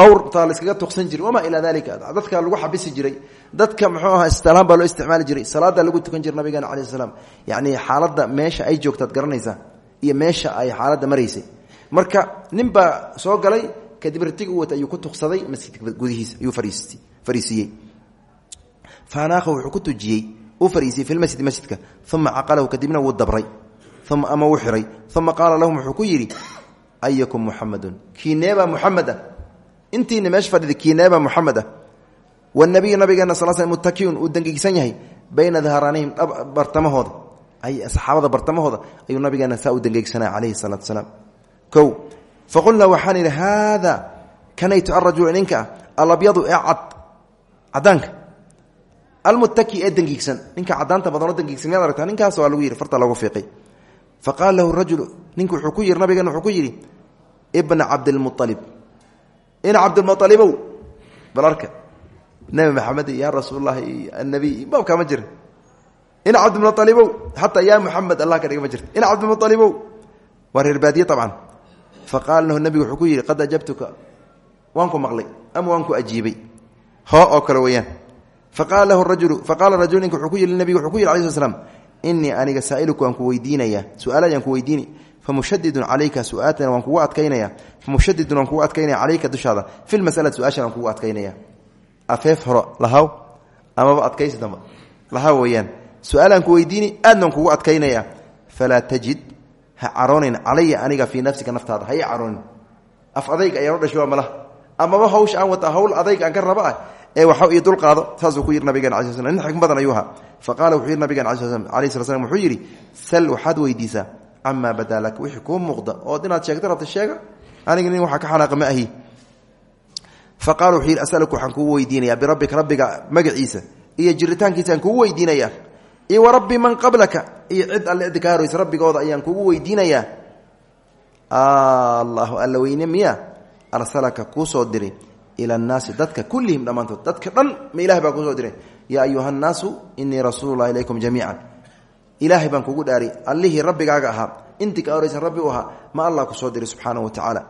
S1: awrtaa la iskaga tuqsan jiray wamaa ilaa dalika dadka lagu xabisi jiray dadka muxuu aha istalaan baa loo isticmaali jiray salaada lagu tukan jiray nabigeena calayi salaam yacni xaaladda meesha ay joogtaad garanaysaa iyo meesha ay xaaladda maraysay marka nin soo galay kadib rtig wata ayuu ku tuqsaday masjidka gudihiisa ayuu fariisiiyey faanaaha wuxuu ku tujiyey uu fariisiyey fi lmasjidi masjidka. Uma caqalahu kadibna wuu dabray uma ama wuu xiray. Uma qaala lahum wuxuu ku yidhi ayakum muxamedun kiineebaa muxamed ah intiina meesha fadhida kiineebaa muxamed ah wanabiyu nabigeena sal sl mutakiyun uu dangiigsan yahay bayna dahraanihim bartamahooda saxaabada bartamahooda ayuu nabigeena saa u dangeegsanaa calayhi salaatu salaam kow faqulnaa waxaan idhi haada kanaytu arajula ninka ah alabyadu ee cad cadaanka almutaki ee dangiigsan ninka cadaanta badanoo dangiigsan miyaad aragtaa ninkaas waa lagu yidhi farta loogu fiiqay. Faqaala lahu rajulu ninku wuxuu ku yidhi nabigeena wuxuu ku yidhi ibna cabdilmualib ina cabdilmualibow bal arka nabi maxamed yaa rasuullahi anabiy baabkaa ma jira ina cabdilmualibow xataa yaa muxamed allah ka dhiga ma jirta. Ina cabdilmualibow waa reer baadiye abcan faqaala lahu nabigu wuxuu qad ajabtuka. Waan ku maqlay ama waan ku oo kale weyaan faqaala lahu rajulu faqaala rajul ninka wuxuu ku yidhi nabigu wuxuu ku yidhi alai sl aniga saailuku waan ku weydiinayaa su'aal ayaan ku weydiini famushadidun calayka su'aatana waan kugu adkaynaya famushadidun waan kugu adkaynaya calayka dushaada fi lmasalati su'aashan waan kugu adkaynaya su'aalaan ku weydiini aadna waan kugu adkaynaya. Falaa tajid ha caroonin calaya aniga fii nafsika naftaada ha i af adayg ayaan u dhashay waa malaha. Amaba hawsha aan wata hawl adayg aan ka raba ah ee waxa ii dulqaado saasuu ku yidhi nabigen ala sl nin xikm badan ayuu ahaa. Faqala wuxuu yidhi nabigen alayh sla slam wuxuu yidhi sal waxaad weydiisaa camaa badaa laka wixii kuu muuqda ood inaad rabta sheega aniga nin waxaa ka xanaaqa ma ahi. Faqala wuxuu yidhi asaluka waxaan kugu weydiinayaa birabbika rabbiga magaciisa iyo jiritaankiisa aan kugu iyo wa rabbi man qablaka. Iyo cid alle cidi ka horeysa rabbigooda ayaan kugu weydiinayaa. Allahu alla miya arsalaka kuu soo diray ila annaasi dadka kullihim dhammaantood. Dadka dhan ma ilahay baan ku soo diray yaa ayuha nnaasu inii rasuululahi ilaykum jamiican. Ilaahay baan kugu dhaari allihii rabbigaaga ahaa. Intii ka horeysa rabbi u ma allah ku soo diray subxaanahu wa tacaala.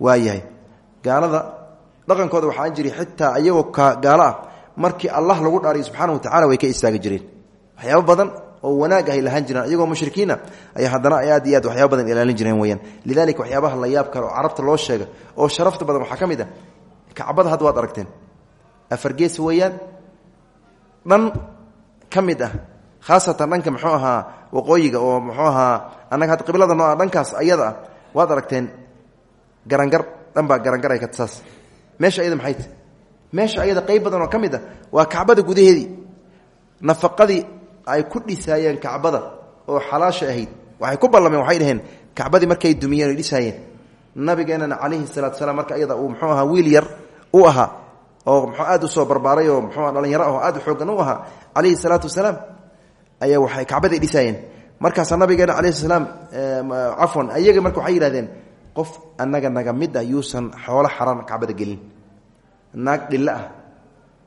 S1: Waayahay gaalada dhaqankooda waxaan jiri xitaa iyagoo gaalo ah. Markii allah lagu dhaariyo subxaana wa tacala way ka istaagi jireen waxyaabo badan oo wanaag ahay lahaan jireen iyagoo mushrikiina ay haddana aad iyo aad waxyaaba badan ilaalin jireen weyaan lidalika waxyaabaha la yaab kale oo loo sheega oo sharafta badan waxaa ka mid ah aragteen. Afargees weeyaan dhan ka ah khaasatan dhanka muxuu ahaa waqooyiga oo muxuu ahaa annaga hadda qiblada noo dhankaas ayada ah waad aragteen garangar dhan baa garangar ay katasaas meesha ayada maxay meesha ayada qayb badan oo ka ah waa kacbada gudaheedii nafaqadii ay ku dhisaayeen kacbada oo xalaasha ahayd. Waxay ku ballameen waxay dhaheen kacbadii markay dumiyeen dhisaayeen nabigeenana calayhi salatu salaam marka iyada uu muxuu ahaa wiil yar u ahaa oo mxuu aad u soo barbaaray oo mxuu dhalinyaro oo aad u xoogan u ahaa calayhi salaatu wasalaam ayaa waxay kacbaday dhisaayeen markaasaa nabigeena calayhi salaam cafwan ayaga marka waxay yidhahdeen qof annaga naga mid ah yuusan xoolo xaraan kacbada gelin. Naag dhillo ah.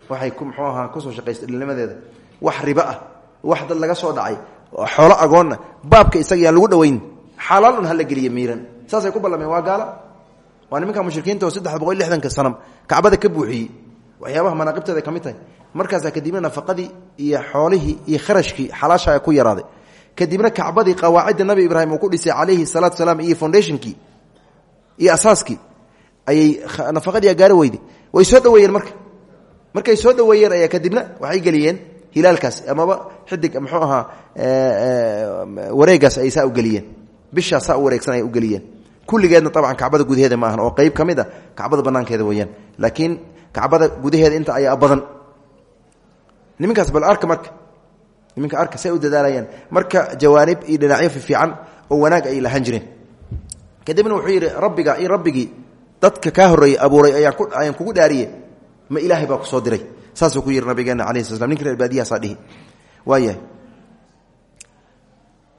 S1: Waxay ku mxuu ahaa ku soo shaqaysta dhilnimadeeda wax ribo ah wax dad laga soo dhacay xoolo agoonna baabka isaga lagu dhoweyn xalaal un hala geliya miiran. Saasay ku ballameen waa gaala. Waa nimanka mushrikiinta oo saddex sanam kacbada ka buuxiyey. Waxyaabaha manaaqibteeda ka mid tahay. Markaasaa kadibna nafaqadii iyo xoolihii iyo kharashkii xalaasha ku yaraaday. Kadibna kacbadii qawaacidda nabi ibraahim uu ku dhisay calayhi salaatu salaam iyo foundationkii iyo asaaskii ayay nafaqadii gaari weyday. Way soo dhaweeyeen marka. Markay soo dhaweeyeen ayaa kadibna waxay geliyeen hilaalkaas amaba xidig muxuu ahaa wareegaas ay saa u geliyeen. Bishaas saa wareegsan ay u geliyeen. Kulligeedna abcan kacbada gudaheeda maahan oo qeyb ka mid a kacbada banaankeeda weyaan laakiin kacbada gudaheeda inta ayaa badan. Niminkaas bal arka marka. Niminka arka say u dadaalayaan. Marka jawaanib iyo dhinacyo fiican oo wanaag ay lahaan jireen. Kadibna wuxuu yidhi rabbiga iyo rabbigii dadka kaa horreeyey abuuray ayaan kugu dhaariye. Ma ilaahay baa ku soo diray saasuu ku yidhi nabigeena alayh sl ninka reer baadiyahaasaa dhihi. Waayahay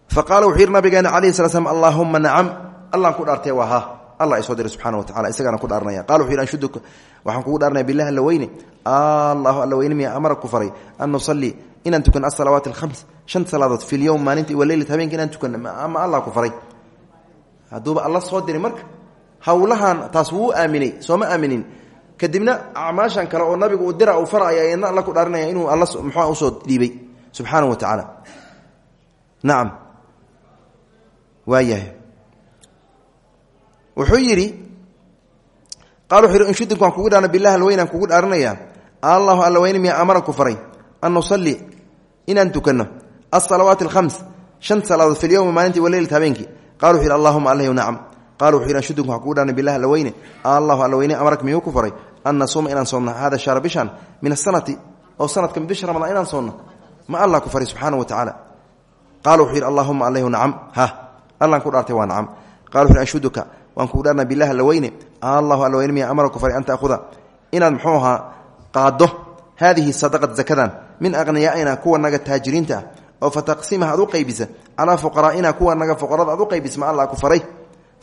S1: fa qaala wuxuu yidhi nabigeena calayhi sala slam allaahuma nacam. Allaan ku dhaartay waa ha allah isoo diray subxana wa tacala isagaana ku dhaaranaya qala wuxu yidhi anshuduka waxaan kugu dhaaranaya billahi alla weyne. Allahu alla weyne miya amara ku faray? An nusalii inaan tukano asalawaat alkhams. Shan salaadood fi lyowm maalinta waleylat habeenka inaan tukano ama allah ku faray. Hadduuba alla soo diray marka hawlahan taas wuu aaminay sooma aaminin kadibna acmaashan kale oo nabigu uu dira uu faraya ina alla ku dhaaranaya inuu alla muxua u soo dhiibay. Subxaana wa tacaala. Nacam waayahay. Wuxuu yidhi qaal wuxu yidhi inshudinku waan kugu dhaarna bilah alweynaan kugu dhaaranayaa allahu alla weyne miya amara ku faray an nusalli inaan tukanno. Asalawaat alkhams shan salaadood fi lyowmi maalintii waleylat habeenkii. Qala wuxu yidhi allahuma alh nacam qala wuxu yidhi anshudinku waan kugu dhaarna bilah weyne. Allahu alla weyne amarak miyuu ku faray? An nasuuma inaan soomno hada shahra bishan min asanati oo sanadka bisha ramadaan inaan soomno ma allah ku faray subxaana wa tacaala. Qala wuxuu yidhi allahuma nacam. Ha. Allaan ku dhaartay waa nacam. Qala wuxu yhi anshuduka waan kugu dhaarna bilah alla weyne. Allahu alla weyne miya amara ku faray an taahuda inaad muxuu ahaa qaaddo? Haadihi sadaqat zakadan min aqhniyaaina kuwa naga taajiriinta ah. Fataqsimaha aad u qaybisa. Kuwa naga fuqarada qaybis ma allah ku faray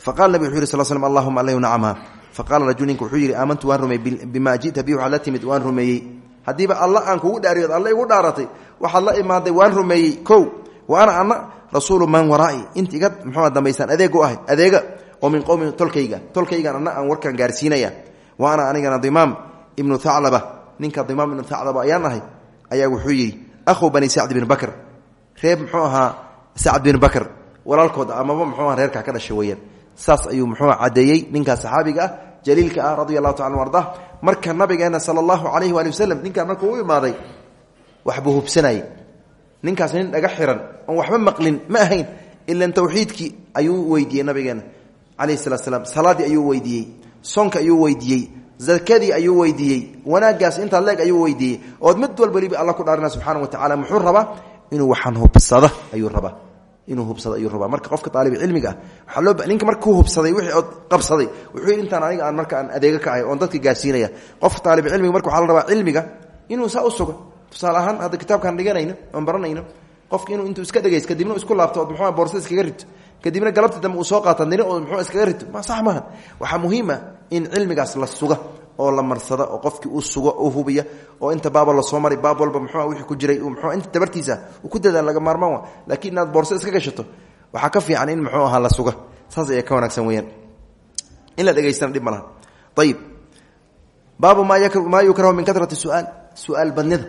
S1: faqala nabig wuxu yiri sal slm allahuma alh nacamha faqala rajul ninku wuxuu yidhi aamantu waan rumeeyey bima jita bi waxaad la timid waan rumeeyey haddiiba alla aan kugu dhaariyo alla igu dhaaratay waxaad la imaaday waan rumeeyey kow wa ana ana rasuulu man waraai inta iga muxuu dambaysaan adeeg u ahay adeega. Oo min qowmi tolkayga. Tolkaygan ana aan warkaan gaarsiinaya. Wa ana anigana dimaam ibnu thaclaba. Ninka dimaam ibnu thaclaba ayaan ahay ayaa wuxuu yidhi ahu bani sacd bin bakr saas ayuu muxuu cadeeyey ninkaa saxaabiga ah jaliilka ah radi allahu taala arda marka nabigeena sala allahu calayhi waali wasalam ninkaan markuu u imaaday waxbuu hubsanayey ninkaas nin dhaga xiran oon waxba maqlin ma ahayn ilan tawxiidkii ayuu weydiiyey nabigeena calayhi salatu slam salaadii ayuu weydiiyey soonka ayuu weydiiyey zakadii ayuu leeg ayuu weydiiyey. Ood mid walba libi alla ku dhaarina subxaana wa tacala muxuu rabaa inuu waxaan hubsada ayuu rabaa inuu hubsado ayuu rabaa. Marka qofka aalib cilmiga ah waxaa loo ninka markuu hubsaday wixii ood qabsaday wuxuu intaan aniga aan marka aan adeega ka ahay oon dadka gaarsiinaya. Qofka aalib cilmiga marka waxaa la rabaa cilmiga inuu saa u tusaale ahaan hadda kitaabkaan dhiganayno oon baranayno qofka inuu intuu iska dhegays kadibna isku laabto ood muxuu boorsa iskaga rito. Kadibna galabta dambe uu soo qaata nino oo muxuu iskaga rito. Ma sax maaha. Waxaa muhiima in cilmigaas la suga oo la marsada oo qofkii uu sugo uu hubiya oo inta baaba la soo mari baab walba muxuu wixii ku jiray muxuu inta dabartiisa uu ku dadaal laga maarmaan waa laakiin inaad boorso iska gashato waxaa ka fiican in muxuu ahaa la suga saas ayaa ka wanaagsan weeyaan. In la dhegaystana dhib ma laha. Ayib baabu maa yukrahu min karati suaal suaal badnida.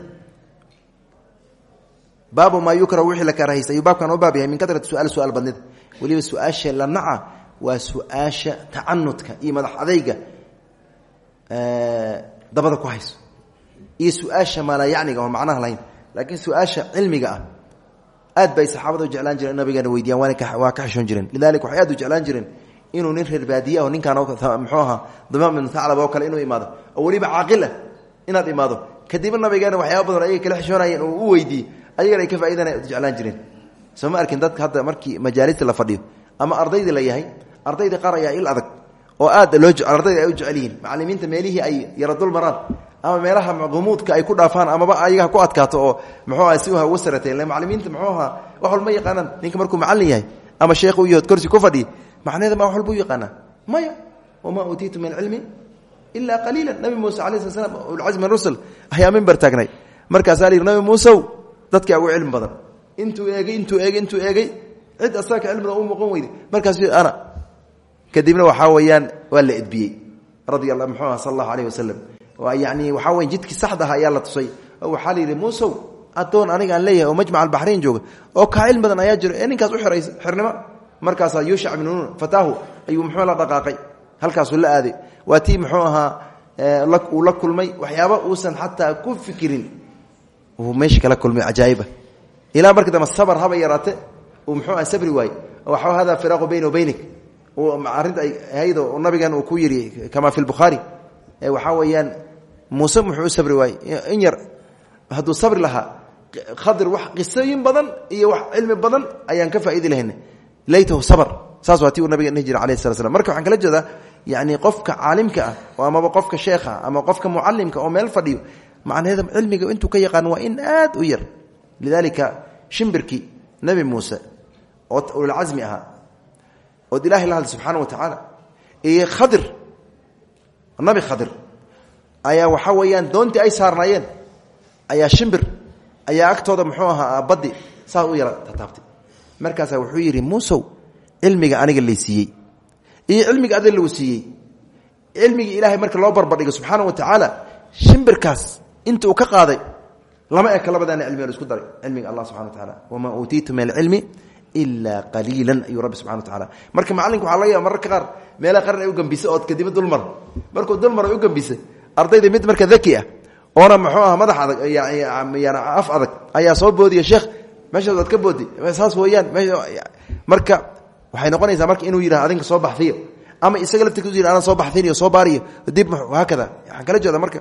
S1: Baabu maa wixii la karahaysta ayuu baabkan u yahay min karati suaal suaal badnida. Weliba la naca waa su'aasha tacanudka iyo madax adayga dabada ku hayso. Iyo su'aasha maalayacniga oo macnaha lahayn laakiin su'aasha cilmiga ah aad bay saxaabada u jeclaan jireen nabigeena weydiiyaan waa ka xishoon jireen. Lidalika waxay aad u jeclaan jireen inuu nin reer baadiye ah ninkaan muxuu ahaa dimaam ibnu thaclab oo kale inuu imaado oo weliba caaqil ah inaad imaado. Kadibna nabigeena waxyaaba badan ayay kala xishoonayeen oo u weydiiyey ayagana ay ka faaidana jeclaan jireen. Soo ma arkin dadka hadda markii majaalista la fadhiyo ama ardayda la yahay ardayda qaar ayaa il adag oo aad loo ardayda ay u jecel yihiin macalimiinta meelihii ay yaradul maraan ama meelaha gumuudka ay ku dhaafaan amaba ayaga ku adkaato oo muxuu aha si uha uga sarateen. Le macalimiinta muxuu ahaa wax walma yaqaanaan ninka markuu macallin yahay ama sheekh u yahood korsi ku fadhiya macnaheeda ma wax walba u yaqaanaa? Maya. Wamaa uutiitu min cilmi ilaa qaliila nabi muuse alai sla slam ulcazmi rusul ayaa mimber taagnay. Markaasaa la yidhi nabi muusew dadkaa ugu cilmi badan. Intuu eegay intuu eegay intuu eegay cid asaga ka cilmi badan u muuqan weyday. Markaasu ana kadibna waxaa weeyaan waa la edbiyey. Radi aha sal allahu aleyh wasalam yani waxaa weya jidkii saxda aha ayaa la tusay. Oo waxaa la yidhi muusow addoon aniga aan leeyahay oo majmac albaxrayn jooga oo kaa cilmi badan ayaa jiro ee ninkaas u xiraysa xirnimo. Markaasaa yuushac bnu nuun fataahu ayuu muxuu la dhaqaaqay. Halkaasuu la aaday. Waa tii muxuu ahaa uu la kulmay waxyaaba uusan xataa ku fikirin. Uu meesha kala kulmay cajaa'iba ilaa marka dambe sabar haba yaraate uu muxuu aha sabri waaye waxa hada firaaqu bayni wa baynik arinta ay ahayd oo nabigan uu ku yidhi kama fi lbukhaari waxaa weeyaan muuse muxuu u sabri waayey in yar hadduu sabri lahaa khadir wax qisooyin badan iyo wax cilmi badan ayaan ka faaidi lahayna laytahu sabr. Saas waa ti uu nabiga dhihi jira alayh sala slam marka waxaan kala jeedaa yani qofka caalimka ah oo amaba qofka sheekha ama qofka mucalimka oo meel fadhiyo macnaheeda cilmiga intuu ka yaqaan waa in aad u yar. Lidaalika shimbirkii nebi muuse oo ululcasmi ahaa ood ilahay la hadlay subxaana wa tacaala. Iyo khadir nabi khadir ayaa waxaa weeyaan doontii ay saarnaayeen. Ayaa shimbir ayaa agtooda muxuu ahaa baddi saas u yara tataabtay. Markaasaa wuxuu yidhi muusow cilmiga aniga lay siiyey. Iyo cilmiga adig lagu siiyey cilmigii ilaahay marka loo barbardhigo subxaana wa tacaala shimbirkaas inta uu ka qaaday lama eka labadaana cilmiga ilaa qaliilan ayuu rabbi subxana wa tacaala marka macallinka waxaa laga yaaba mararka qaar meelaha qaran ay u gambisa ood kadibna dulmar markuu dulmar ay u gambisa ardayda mid marka daki ah oona muxuu aha madax adag yani af adag ayaa soo boodiya sheekh meeshaas waad ka boodi saas weeyaan marka waxay noqonaysaa marka inuu yidhaha adinka soo baxfiyo ama isaga laftirkiisu yidha anaa soo baxfiniyo soo baariyo dib haakada waxaan kala jeeda marka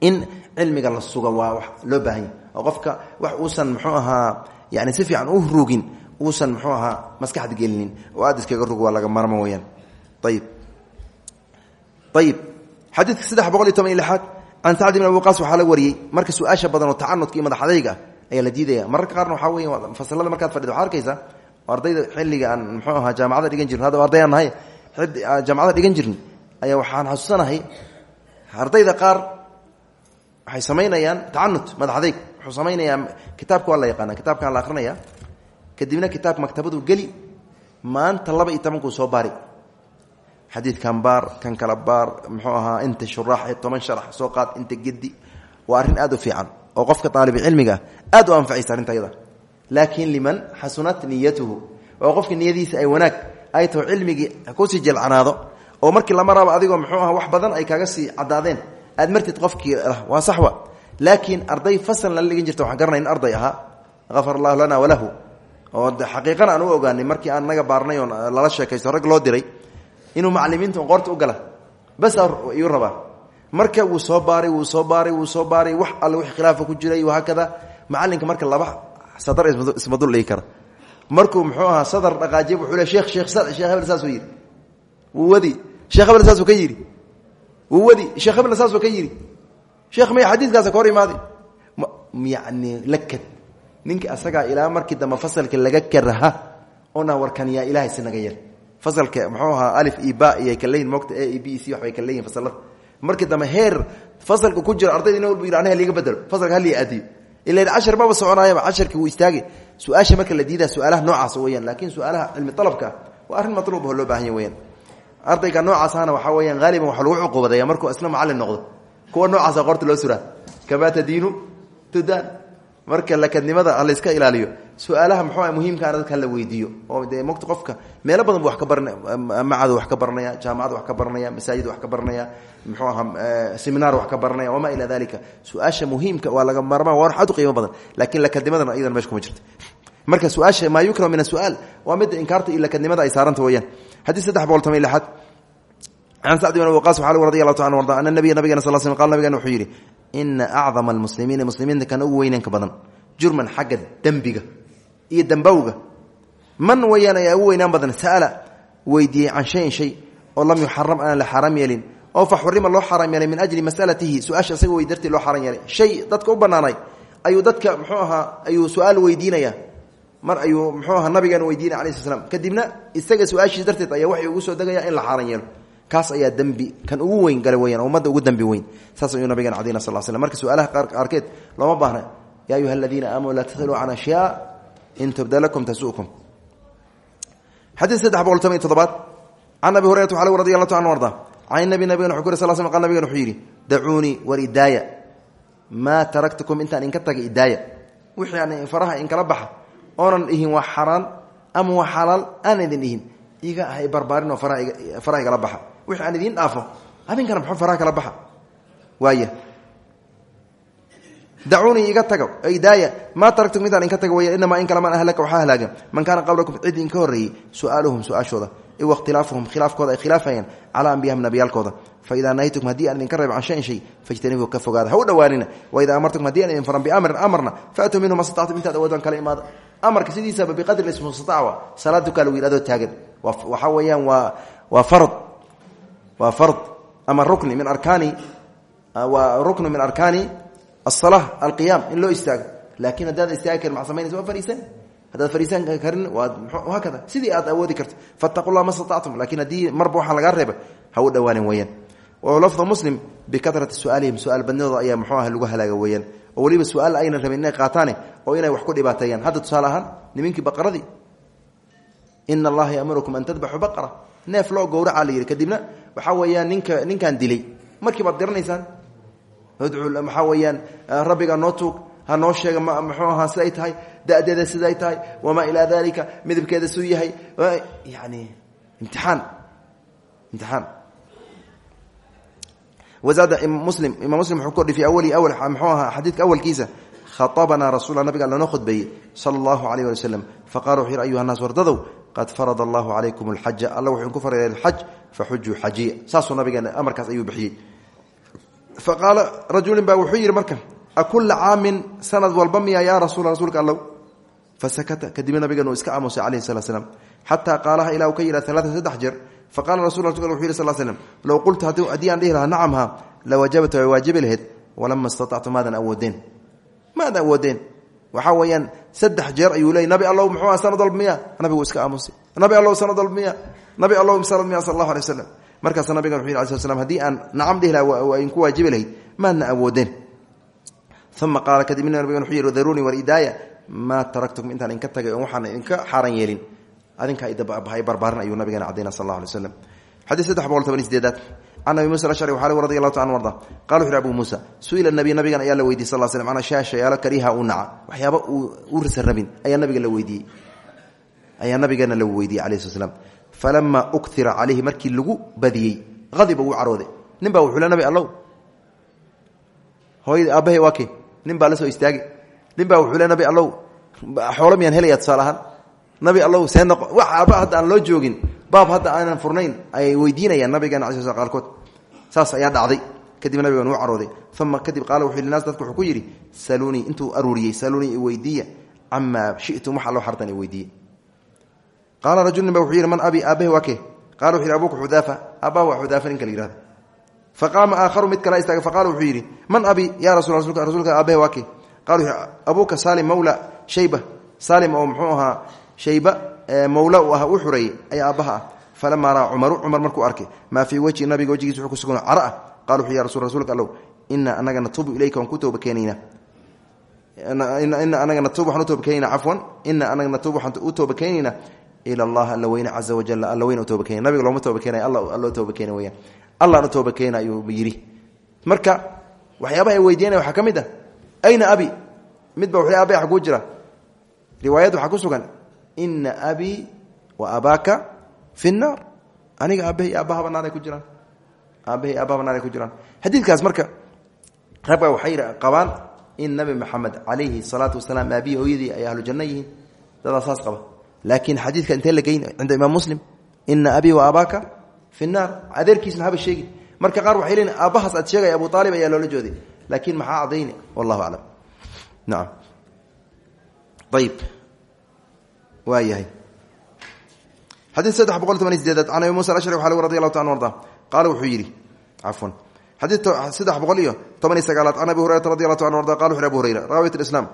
S1: in cilmiga la suga waa wax loo baahan yahy oo qofka wax uusan muxuu ahaa yani si fiican u rugin uusan muxuu ahaa maskaxda gelinin oo iskaga rug waa laga marmo weyaan ayib ayib xadiidka saddex boqol iyo toban iyo lixaad can sacd ibn abi waqaas waxaa marka su'aasha badan oo tacanudka iyo madax adayga ah la diidaya. Mararka qaarna waxaa weya fasalada markaad fadhid waxaa ardayda xilliga aan muxuu ahaa jaamacada dhigan jirin hadda arday aan nahay jaamacada dhigan jirin ayaa waxaan xasuusanahay ardayda qaar waxay samaynayaan tacanud madax adayg wuxuu samaynayaa kitaabka la yaqaana kitaabkaan la akrinaya kadibna kitaabka maktabadu geli maanta laba iyo tobankuu soo baari. Xadiidkan baar kan kala baar muxuu ahaa inta shuraax toban sharax soo qaad inta gedi waa aad u fiican oo qofka aalibcilmiga aad u anfacaysa arrinta yada. Laakiin liman xasunat niyatuhu oo qofka niyadiisa ay wanaag ay taho cilmigii ku sii jelcanaado oo markii lama raabo adigoo muxuu aha wax badan ay kaaga sii cadaadeen aad martid qofkii waa saxwa laakiin arday fasal nala dhigan jirta waxaan garanay in arday ahaa. Afar allahu lana walahu oo xaqiiqana aan u ogaanay markii aan naga baarnay oon lala sheekaysto rag loo diray inuu macalimiinta qoorta u gala. Bas ayuu rabaa. Marka wuu soo baaray wuu soo baaray wuu soo baaray wax alle wix khilaafa ku jiray wahaakada macalinka marka laba sadar isma dul dhigi kara. Markuu muxuu ahaa sadar dhaqaajiya wuxuu le sheekh sheekh sheekh hebel saasuu yidhi. Wuu wadi. Sheekh hebel saasuu ka yidhi. Wuu wadi. Sheekh hebelna saasuu ka yidhi sheekh maya xadiiskaasa ka hor imaaday yacni lakad. Ninka asagaa ilaa markii dambe fasalka laga karaha ona warkan yaa ilahay si naga yar. Fasalka muxuu ahaa alif iyo ba iyo kaleyin moogta a b c waxbay kala leeyihiin fasalada markii dambe heer fasalka ku jira ardayda in walba yidhi anaha liiga bedelo. Fasalka halii aadiyo ila cashar maba soconaayaba casharkii wuu istaagay. Su'aasha marka la diidaa su'aalaha noocaas weyaan laakiin su'aalaha cilmi alabka waa arrin matluub oo loo baahanya weyaan ardayga noocaasana waxaa weyaan haaliban waxa lagu cuqubadaya markuu isna macallin noqdo kuwa noocaasa qorta loo suraa. Kamaa tadiinu tudaan. Marka lakadnimada halayska ilaaliyo. Su'aalaha muxuu muhiimkaana dadka hala weydiiyo. Oo dee mogta qofka meelo badan bu wax ka barana macadu wax ka baranaya jaamacada wax ka baranaya masaajid wax ka baranaya muxuu ahaa seminaar wax ka baranaya wamaa ilaa dalika su'aasha muhiimka waa laga maarmaan waa aad u qiimo badan. Laakiin lakadnimadana iyadan meesha kuma jirta marka su'aasha maa yukrahu min asu'aal waa midda inkaarta iyo lakadnimada ay saaranta weyaan xadiis saddex boqol toban lixaad can sacd bin waqaas waxaa lagu radi allahu ta arda ana nabiya nabigena sal sl qal nabigena wuxuu yidhi ina acdama almuslimiina muslimiinta kana ugu weynanka badan jurman xagga dembiga iyo dambowga man weyaan ayaa ugu weynaan badan sa'ala weydiiyey can shayin shay oo lam yuxaram aan la xaaraam yeelin oo fa xurima loo xaaraam yeelay min ajli masalatihi su'aasha isaga wey dartii loo xaaraam yeelay shay dadka u banaanay ayuu dadka muxuu ahaa ayuu su'aal weydiinaya mar ayuu muxuu ahaa nabigeena weydiinaya alai sl slam kadibna isaga su'aashiis darteed ayaa waxay ugu soo degaya in la xaaran yeelo kaas ayaa dembi kan ugu weyn gala weyaan ummadda ugu dembi weyn. Saas ayuu nabigeena cadayna sal slam marka su'aalaha qaarkeed looma baahna. Ya ayuha aladiina aamanuu laa tasaluu can ashyaa in tubda lakum tasukum xadii saddex boqol toban iyo toddobaad. Abi hurayrata waxaa lagu radi allahu ta an arda can nabi nabigana wuxu kuri sal sl qal nabigan wuxuu yidhi dacuunii war idaaya. Maa taraktukum intaan inka tagay idaaya. Wixii aan faraha inkala baxa oonan ihin waa xaraan ama waa xalaal aan idin ihin. Iga ahay barbaarinoo faraha igala baxa wixii aan idiin dhaafo adinkana muxuu faraha kala baxa? Waaya dacuunii iga tago idaaya maa taraktum midaan inka taga way inamaa in kalaman ahlaka waxaa halaaga. Man kaana qablakum cid inka horreeyey su'aaluhum su'aashooda iwa ikhtilaafuhum khilaafkooda ay khilaafayaan calaa ambiyahim nabiyaalkooda faidaa nahaytukum haddii aan idinka reeb can shayin shay fajtanibuu ka fogaada. Ha u dhowaanina waidaa amartukum haddii aan idin faran biamrin amarna faatuu minhu ma statactum intaad awoodaan kala imaada. Amarka sidiisaba biqadri ismustaac salaad dukaa lagu yidhahdo taagan. Waxaa weeyaan waa waa fard waa fard ama rukni min arkaani waa ruknu min arkaani asala alqiyaam in loo istaago. Laakiin haddaad istaagi karin maa samaynaysa waa fariisan haddaad fariisan karin waad hakada. Sidii aad awoodi karto. Fattaqu llah ma statactum laakiin haddii marba waxaa lagaa reeba ha u dhawaanin weeyaan. Lafdu muslim bikatrati su'aalihim su'aal badnidooda ayaa muxuu ah lagu halaaga weeyaan. Oo weliba su'aal aynan rabin inay qaataane oo inay wax ku dhibaateeyaan hadda tusaale ahaan nimankii baqaradii ina allaha yamurukum an tadbaxuu baqara. Neef loo gowraca la yidhi kadibna waxaa weeyaan ninka ninkaan dilay. Markii baad garanaysaan? Udcu maxaa weeyaan rabbiga noo tuug ha noo sheega mxuu ahaa siday tahay dadeeda siday tahay wamaa dalika midabkeeda suu yahay. Yani imtiaan imtiaan wazaada muslim imaam muslim wuxuu kordhi fi awali awal muxuu ahaa xadiidka awalkiisa. Khaطabanaa rasuula nabiga alla noo khudbeeyey sala allahu alayh wali waslem faqala wuxu yhi ayuha qad farada allahu calaykum alxaja alla wuxuu inku faraya alxaj faxujuu xajiya saasuu nabigeena amarkaas ayuu bixiyey. Faqaala rajulin baa wuxuu yidhi marka akula caamin sanad walba miya yaa rasuula rasuulka allow fasakata kadibna nabigeenu iska aamusay calayhi sala slam xataa qaalaha ilaa uu ka yidha alaatan rasul wuxu yih sal slm low qultu haddii aan dhihi lahaa nacamha lawajabta way waajibi lahayd walama istatactu maadan awoodeen. Maadan awoodeen waxaa weeyaan saddex jeer ayuu leey nabi allow muxuu sanad walba miya? Nabigu iska aamusay nabi allow sanad walba nabi allow sanad miya sal allahu alay waslam markaasa nabigan wuxu haddii aan nacam dhihi lahaa ayn ku waajibi lahayd maadna awoodeen. Uma qaala kadibna nabigan wuxuu yihi daruunii war idaaya maa taraktukum intaan idinka tagay oon waxaan idinka xaaran yeelin. Adinkaa idbahay barbaarin ayuu nabigeena cadayna sal alla alay slam xadii saddex boqol toban sideedaad can abi musa alashcri waxaa radi allahu ta an arda qala wuxu abu muusa su'ila nabiy nabigan ayaa la weydiye sal slm an ashyaa shayaalo kariha uu naca. Waxyaaba u risa rabin ayaa nabiga la weydiiyey. Ayaa nabigeena la weydiiyey alayh sl slam falama uktira calayhi markii lagu badiyey adiba wuu carooday. Nin baa wuxuu le nabi allow. Hooyadii aabbahay waa la soo istaagay. Nin baa wuxuu le nabi allow. Xoolo miyaan helaya tusaale ahaan nabi wax aaba hadda aan joogin baab hadda aanan furnayn ayay weydiinayaan nabigeena ala sl qaarkood. Saas ayaa dhacday. Kadib nabigan uu carooday. Uma kadib qaala wuxuu naas dadku wuxuu ku yidhi saluunii intuu aruuriyey saluunii iweydiiya camaa shitum wax allo xartan iweydiiye qaala rajulnin ba wuxuu yidhi man abi aabbahi waa ke qala wuxu yidhi abuka xudaafa. Aabbaha waa xudaafa ninka la yihahdo faqaama aakharu mid kala istaaga faqala wuxuu yidhi man abi ya rasul rasuulka aabbahi waa abuuka mawla u ah u xureeyey ayaa aabbaha ah. Falamaa raa cumaru cumar markuu arkay maa fii wejhi nabiga wejigiisa wuxuu ku sugan cara ah qala wuxuu ya rasul rasuulka allow. Ina anaga natuubu ilayka waan ku tooba keenaynaa ina anaga natuub waxaan u tooba keenaynaa cafwan. Ina anaga natuub waxaan u tooba keenaynaa ila allah alla weyne caza wajal alla weyne u tooba keenay. Nabiga looma tooba keenay alla alloo tooba keena weyaan allahna tooba keena ayuu yidhi. Marka waxyaabaha ay weydiinaya waxaa ka mid ah ayna abi ina abii wa abaaka fi nnaar aniga aabbahay aabbahaba naaray ku jiraan. Aabbahay aabbahaba naaray ku jiraan. Xadiidkaas marka ragba waxay qabaan in nabi maxamed calayhi salaatu wasalaam aabihi hooyadii ay ahlu janno yihiin. Dadaa qaba. Laakiin xadiidka intee la geyn cinda imaam muslim ina abii wa abaaka fi nnaar adeerkiisna haba sheegin. Marka qaar waxay leeyiin aabbahaas aad sheegaya abu aalib ayaa loola jooday laakiin maxaa cadayni wallahu aclam nacam ayib waa yahay xadii saddex boqol toban sideedaad can abi musa ashri waxa radi allahu ta an arda qaala wuxuu yidhi cafwan. Xadii saddex boqol iyo toban iyo sagaalaad can abi hurayrata radi allahu ta an arda qala wuxu abu hurayra raawiyat islam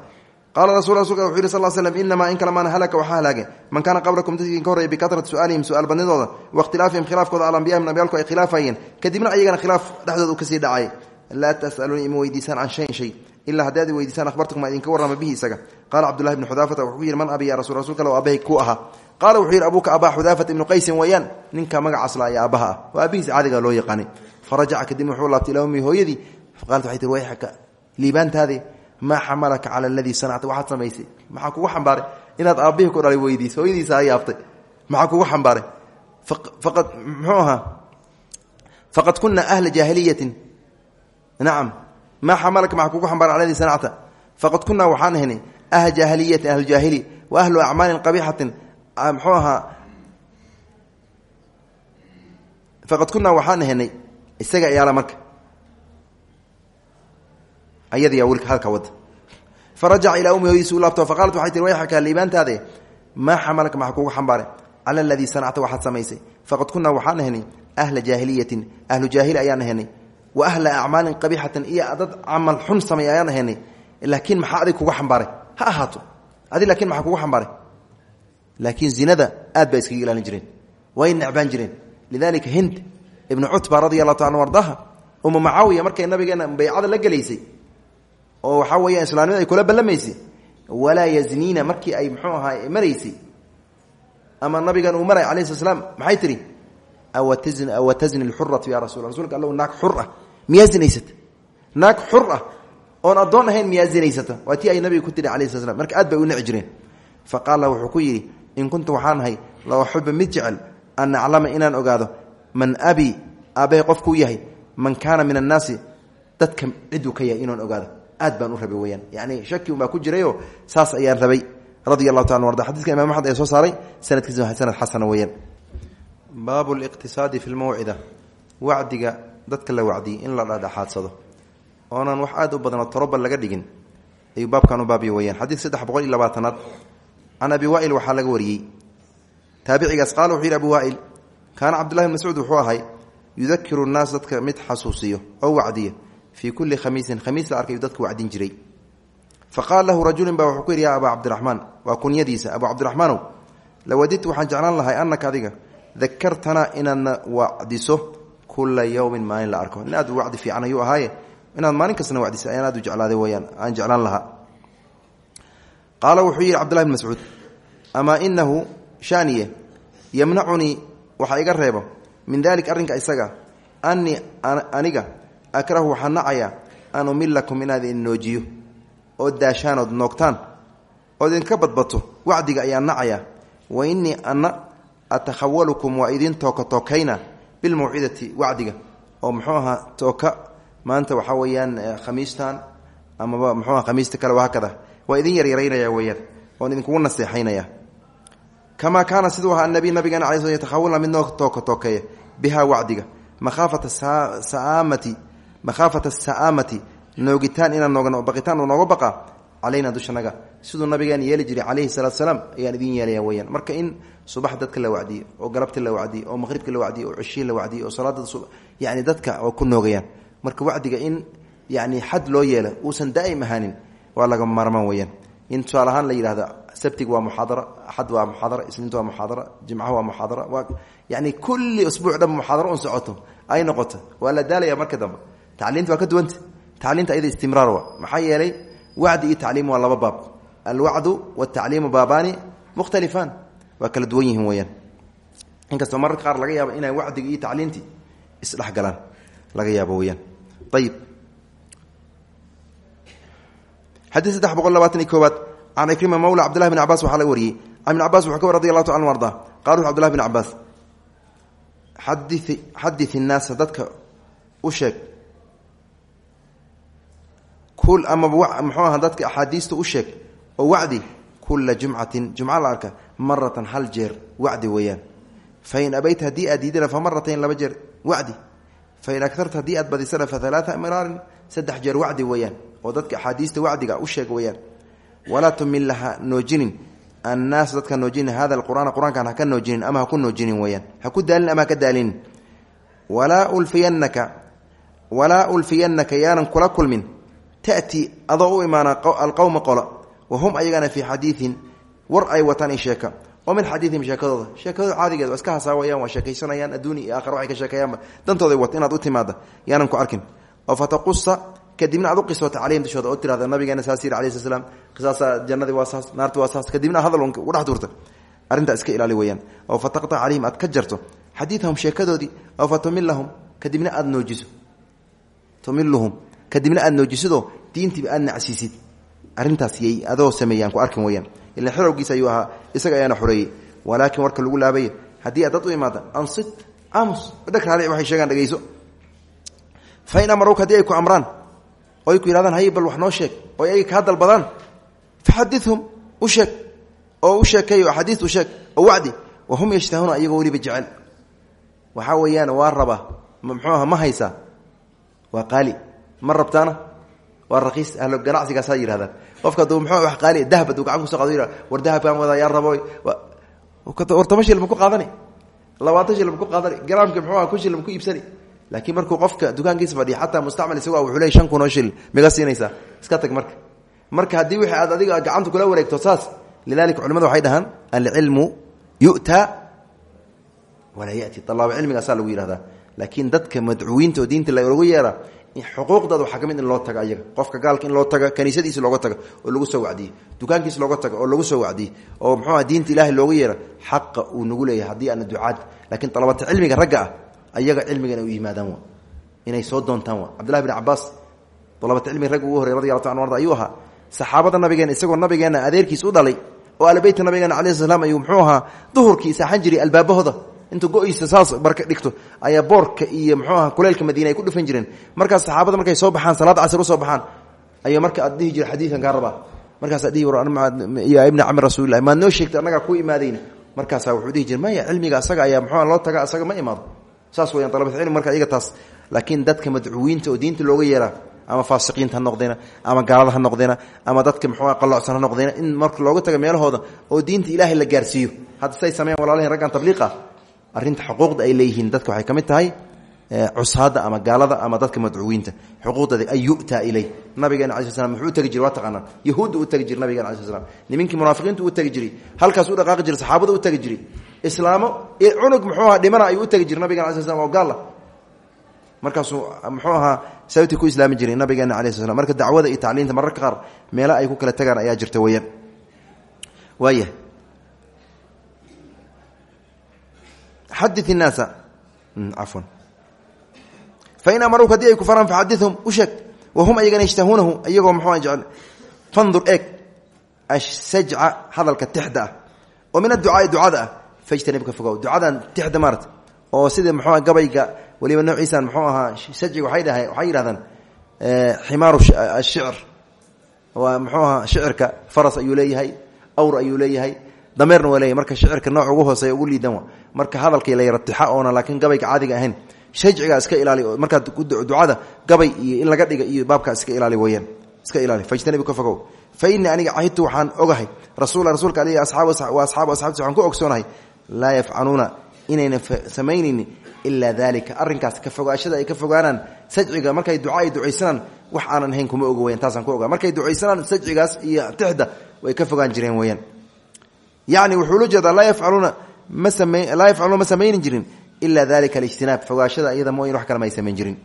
S1: qaala rasul rasulka wuxu yidhi sal l slm inamaa in kalamaan halaka waxaa halaage man kaana qablakum dadkii ka horreeyay bikatrati su'aalihim su'aal badnidooda wa ikhtilaafihim khilaafkooda al ambiyahim nabiyaalku ay khilaafayeen kadibna ayagana khilaaf dhexdooda u ka sii dhacay. Laa tas'aluuni ima weydiisaan can ilaa haddii ad weydiisaan akhbartukum aa idinka warrama bihi isaga qaala cabdullahi bni xudaafata wuxuu yidhi man abi ya rasul rasulka low aabbahay ku ahaa qaala wuxuu yidhi abuuka abaa xudaafata ibnu qaysin weeyaan ninka magacaasla ayaa aabbaha ah waa aabihiis caadiga loo yaqaanay farajaca kadibna wuxuu laabtay ilaa ummi hooyadii faqaalat waxay tihi wayxaka liibaantaade maa xamalaka cala aladii sanacta waxaad samaysay maxaa kugu xambaaray ku dhalay weydiisa hooyadiisa a yaabtay maxaa kugu xambaaray faqad faqad kuna ahla jaahiliyatin nacam maa xamalaka maxaa kugu xambaaray cala aladii sanacta faqad kunaa waxaan ahnay ahla jaahiliyatin ahlu jaahili wa ahlu acmaalin qabiixatin muxuu ahaa faqad kunaa waxaan ahnay isaga ayaala marka. Ayadiyaa wilka halka wada. Farajaca ilaa ummi hooyadiisi u laabto faqaalat waxay tihi wayxaka liibaantaade maa xamalaka maxaa kugu xambaaray cala aladii sanacta waxaad samaysay. Faqad kunaa waxaan ahnay ahla jaahiliyatin wa ahla acmaalin qabiixatin iyo dad camal xun samay ayaan laakiin maxaa adig kugu xambaaray? Ha ahaato. Adi laakiin maxaa kugu xambaaray? Laakiin zinada aad baa iskaga ilaalin jireen. Way necbaan jireen. Lidalika hind ibnu cutba radi allahu ta an ardaha uma macaawiya markay nabigeena baycada la gelaysay oo waxaa weya islaamnimada ay kula ballamaysay walaa yazniina markii ay mxuu ahaa maraysay ama nabigan uu maray alayh sla slam maxay tihi awa tazni lxuratu ya rasul rasulka all naag xur ah miyaa zinaysata naag xur ah oon addoon ahayn miyaa waa tii ay nabiga ku tiri alayh sla slam aad bay u nici jireen. Wuxuu ku yidhi in kuntu waxaan ahay la uxiba mid jecel an aclama inaan ogaado man abi aabbahay qofkuu yahay man kaana min annaasi dadka ciduu ka inaan ogaado. Aad baan u rabay weyaan yani shaki unbaa ku jirayo saas ayaan rabay. Radia taala arda xadidka imam axmed ee soo saaray sanadkiisa sanad xasana weyaan baabu liqtisaadi fi lmawcida wacdiga dadka la wacdiyey in la dhadhexaadsado oonan wax aad u badanoo toroba laga dhigin ayuu baabkan u baabiya weyaan xadiidka saddex boqol iyo labaatanaad. Can abi waail waxaa laga wariyey. Taabicigaas qaala wuxuu abu waail kaana cabdullahi bn mascuud wuxuu ahay yudakiru nnaas dadka mid xasuusiyo oo wacdiya fii kulli khamiisin khamiis la arkay dadka wacdin jiray. Fa qaala lahu rajulin baa wuxuu ku yidhi yaa abaa cabdiraxmaan waa kunyadiisa. Abuu cabdiraxmaanow lawadidtu waxaan jeclaan lahay annaka adiga dakartanaa inaadna wacdiso kula yowmin maalin la arko. Nin aad wacdi fiican ayuu ahaaye. Inaad maalin kastana wacdisa ayaan aad u jeclaaday weyaan aan jeclaan lahaa. Qaala wuxuu yidhi cbdullahi bn mascuud amaa inahu shaniye yamnacunii waxa iga reebo min dalik arrinka isaga anii aniga akrahu waxaan nacayaa an umilakum inaad idin oo daashaan ood noogtaan ood idinka badbato wacdiga ayaan nacayaa wa inii ana atakhawalukum waa idin tooka tookayna bilmawcidati wacdiga oo muxuu ahaa tooka. Maanta waxaa weeyaan khamiistan amaba muxuuaha khamiista kale haakada waa idin yaryaraynaya weyaan oon idinkugu naseexaynaya kamaa kaana siduu ahaa nabi nabigeena ala yatakhawalna mid noo tooka tookeeya bihaa wacdiga. Makhaafata saamati makhaafata sa'aamati noogitaan inaan noogno baqitaan uu nooga baqa calayna dushanaga siduu nabigeena yeeli jiray calayhi salaatu salaam ayaan idin yeelaya weyaan marka in subax dadka la wacdiyo oo galabti la wacdiyo oo maqhribka la wacdiyo oo ceshii la wacdiyo oo salaada yani dadka oo ku noogayaan marka wacdiga in yani xad loo yeelo uusan daa'im ahaanin waa laga maarmaan weyaan in tusaale la yidhahda sabtiga waa muxaadara axad waa muxaadara isniinta waa muxaadara jimcaha waa muxaadara waa yani kulli usbuuc dhan muxaadaro un socoto ay noqoto waa la daalaya marka dambe tacliinta waa ka duwanta tacliinta ayada istimraar wa maxaa yeelay wacdi iyo tacliim waa laba baab. Alwacdu waltacliimu baabaani mukhtalifaan. Waa kala duwan yihiin weyaan inkastoo mararka qaar laga yaabo inay wacdiga iyo tacliintii isdhexgalaan laga yaabo weyaan ayib xadii saddex boqol labaatan iyo koobaad can ikrima mawla cabdillahi bn cabaas waxaa laga wariyey. Can ibn cabas wuxuu ka war radi allahu ta anu arda qala kul amaba muxuu aha dadka axaadiista u sheeg oo wacdi kula jumcatin jumca la arka maratan hal jeer wacdi weeyaan. Fain abayta haddii aad fa maratayn laba jeer wacdi. Fain akarta haddii aad badisana fa alaaa miraarin saddex jeer wacdi weeyaan oo dadka axaadiista wacdiga u sheeg weyaan walaa tumila ha noojinin annaas dadka noojinin hada alqur'aana qur'aankan haka noojinin ama haku noojinin weyaan haku daalin ama haka daalinin walaa ulfiyanaka walaa ulfiyanaka yaanan kula kulmin ta'ti adoo u imaana alqowma qola wa hum ayagana fii xadiiin war ay wataan i sheeka. Oo min xadiiihim sheekadooda. Sheekadooda caadigeed waa iska hasaawayaan waa sheekaysanayaan adduuni iyo aakhara waxay ka sheekeeyaanba dantooday wata inaad u timaada yaanan ku arkin. Oo fataqusa kadibna aad u qisoota calayhim dushooda oo tirahda nabigeena saas yiri alayhi salaam qisaasa jannadii waa saas naarti waa saas kadibna hadal ugu dhex duurta. Arrintaa iska ilaali tumiluhum kadibna aad noojisidoo diintiiba aad nacsiisid. Arrintaas yay adoo sameeyaan ku arkin weyaan ila xorowgiisa ayuu ahaa isaga ayaana xoreeyey walaakin warka lagu laabaya haddii aad dad u imaada ansit amus dhagraali waxay sheegaan dhegeyso fa in haddii ay ku amraan oo ku yidhahdaan hay bal wax noo sheeg. Oo ay kaa dalbadaan faxadithum u sheeg. Oo u sheekeeyo axaadiis u oo wacdi. Wa hum yashtahuuna iyagoo weliba jecel. Waxaa weeyaan raba muxuu aha ma haysaa waa qaali ma rabtaana? Waa rakiis ahlo ganacsigaasaa yihahdaan qofka aduu mxuu wax qaali dahab aduu gacan kuso qado war dahabkaan wadaa yaa rabo war toban shil ma ku qaadani? Labaatan shil ma ku qaadani? Garaamka muxuu aha kun shil ma ku iibsani? Laakiin markuu qofka dukaankiisa fadhiya xataa mustacmal isago wuxuu leey shan kun oo shil miga siinaysaa. Iska tag marka. Marka haddii wixii aad adiga gacanta kula wareegto saas lidalika culimadu waxay dhahaan alcilmu yu'taa walaa yati. Alaaba cilmigaasaa lagu yihahdaa laakiin dadka madcuwiinta oo diinta lagu yeera xuquuqdooda waxaa ka mid in loo taga ayaga. Qofka gaalka in loo taga kaniisadiisi looga taga oo lagu soo wacdiye dukaankiis looga taga oo lagu soo wacdiye oo muxuuha diinta ilaahay looga yeera xaqa uu nagu leeyahay haddii aana ducaad. Laakiin dalabata cilmiga ragga ah ayaga cilmigan u yimaadaan wa inay soo doontaan wa cabdillahi bin cabaas dalabata cilmiga ragga ugu horey radi allahu ta an arda ayuu ahaa isagoo nabigeena adeerkiis u dhalay oo albeytka nabigeena alai sl ayuu muxuu ahaa duhurkii saaxan albaabahooda intuu go-iisa saas barka dhigto ayaa boorka iyo muxuu aha kuleylka madiina ay ku dhufan jireen. Markaas saxaabada markay soo baxaan salaad casr u soo baxaan ayaa marka aad dhihi jira xadiidkan kaa rabaa. Markaasaa dhihi ya ibna cami rasuulilah maad noo sheegta annagaa ku imaadayna. Markaasaa wuxuu dhihi jira maya cilmiga asaga ayaa muxua loo taga asaga ma imaado. Saas weyaan dalabatcilmi marka iyaga taas. Laakiin dadka madcuwiinta oo diinta looga yeeraa ama faasiqiinta noqdeena ama gaalada noqdeena ama dadka muxua qalocsan ha noqdeena in marka looga taga meelahooda oo diinta ilaahay la gaarsiiyo. Hadda say sameyan walaalaheen tabliiqa arrinta xuquuqda ay leeyihiin dadka waxay ka mid tahay cusaada ama gaalada ama dadka madcuwiinta xuquuqdooda an yu'taa iley nabigeena ala sl muxuu u tegi jiray waa taqaanaa. Yahuudda u tegi jiray nabigena ala sl slam nimankii munaafiqiintu u tegi jiray halkaas u dhaqaaqi jiray saxaabada u tegi jiray. Islaamo cunug muxuu aha dhimana ayuu u tegi jiray nabigena ala sl slam oo gaalla markaasuu muxuu ahaa sababtii ku islaami jiray nabigeena ala sl slam marka dacwada iyo tacliinta mararka qaar meela ay ku kala tagaan ayaa jirta weyaan waaya xadi الnaasa cafwan fain amaruuka haddii ay ku faraan faxadithum u sheeg wahum ayagana yashtahuunahu iyagoo muxuu jecel fandur eeg ashsajca hadalka tixda ah oo min adducaai ducada ah fajtanib ka fogow ducadan tixda maarata oo sida muxuua gabayga waliba noociisan muxuu ahaa sajciga waay waxay yidhahdaan ximaaru ashicr waa muxuu ahaa shicirka faras ayuu leeyahay awr ayuu leeyahay dameerna waa leeyahy marka shicirka nooc ugu hooseeya ugu liidan marka hadalkii la yara tixa oona laakiin gabayga caadiga ahayn. Shajciga iska ilaali markaa ducada gabay iyo in laga dhiga iyo baabkaa iska ilaali weyaan iska ilaali fajtanibu ka fogow. Fa innii aniga cahidtu waxaan ogahay rasuula rasuulka aleyh asxaab wa asxaabu asxaabti waxaan ku ogsoonahay laa yafcaluuna inayna samaynaynin ilaa dalika arrinkaas ka fogaashada ay ka fogaanaan sajciga markay duca ay wax aanan ahayn kuma oga weyan taasaan ku ogaa. Markay ducaysanaan sajcigaas iyo tixda way ka fogaan jireen weyaan yani wuxuu la jeedaa laa yafcaluuna laa yafcaluuna ma samayni jirin ila dalika alijtinaab fogaashada iyada mooyin wax kale ma ay samayn jirin.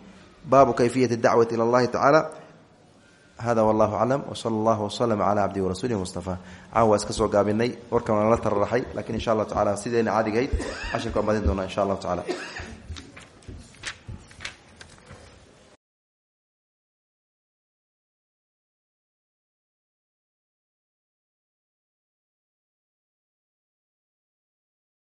S1: Baabu kayfiyati dacwati ila allahi tacaala hada wallahu aclam wsala allahu waslama cala cabdihi warasuulihi mustafa. Caawa iska soo gaabinay warkan waa nala tararaxay lakiin insha allahu tacala sideena caadigahayd cashirka waan badin doonaa insha allahu tacala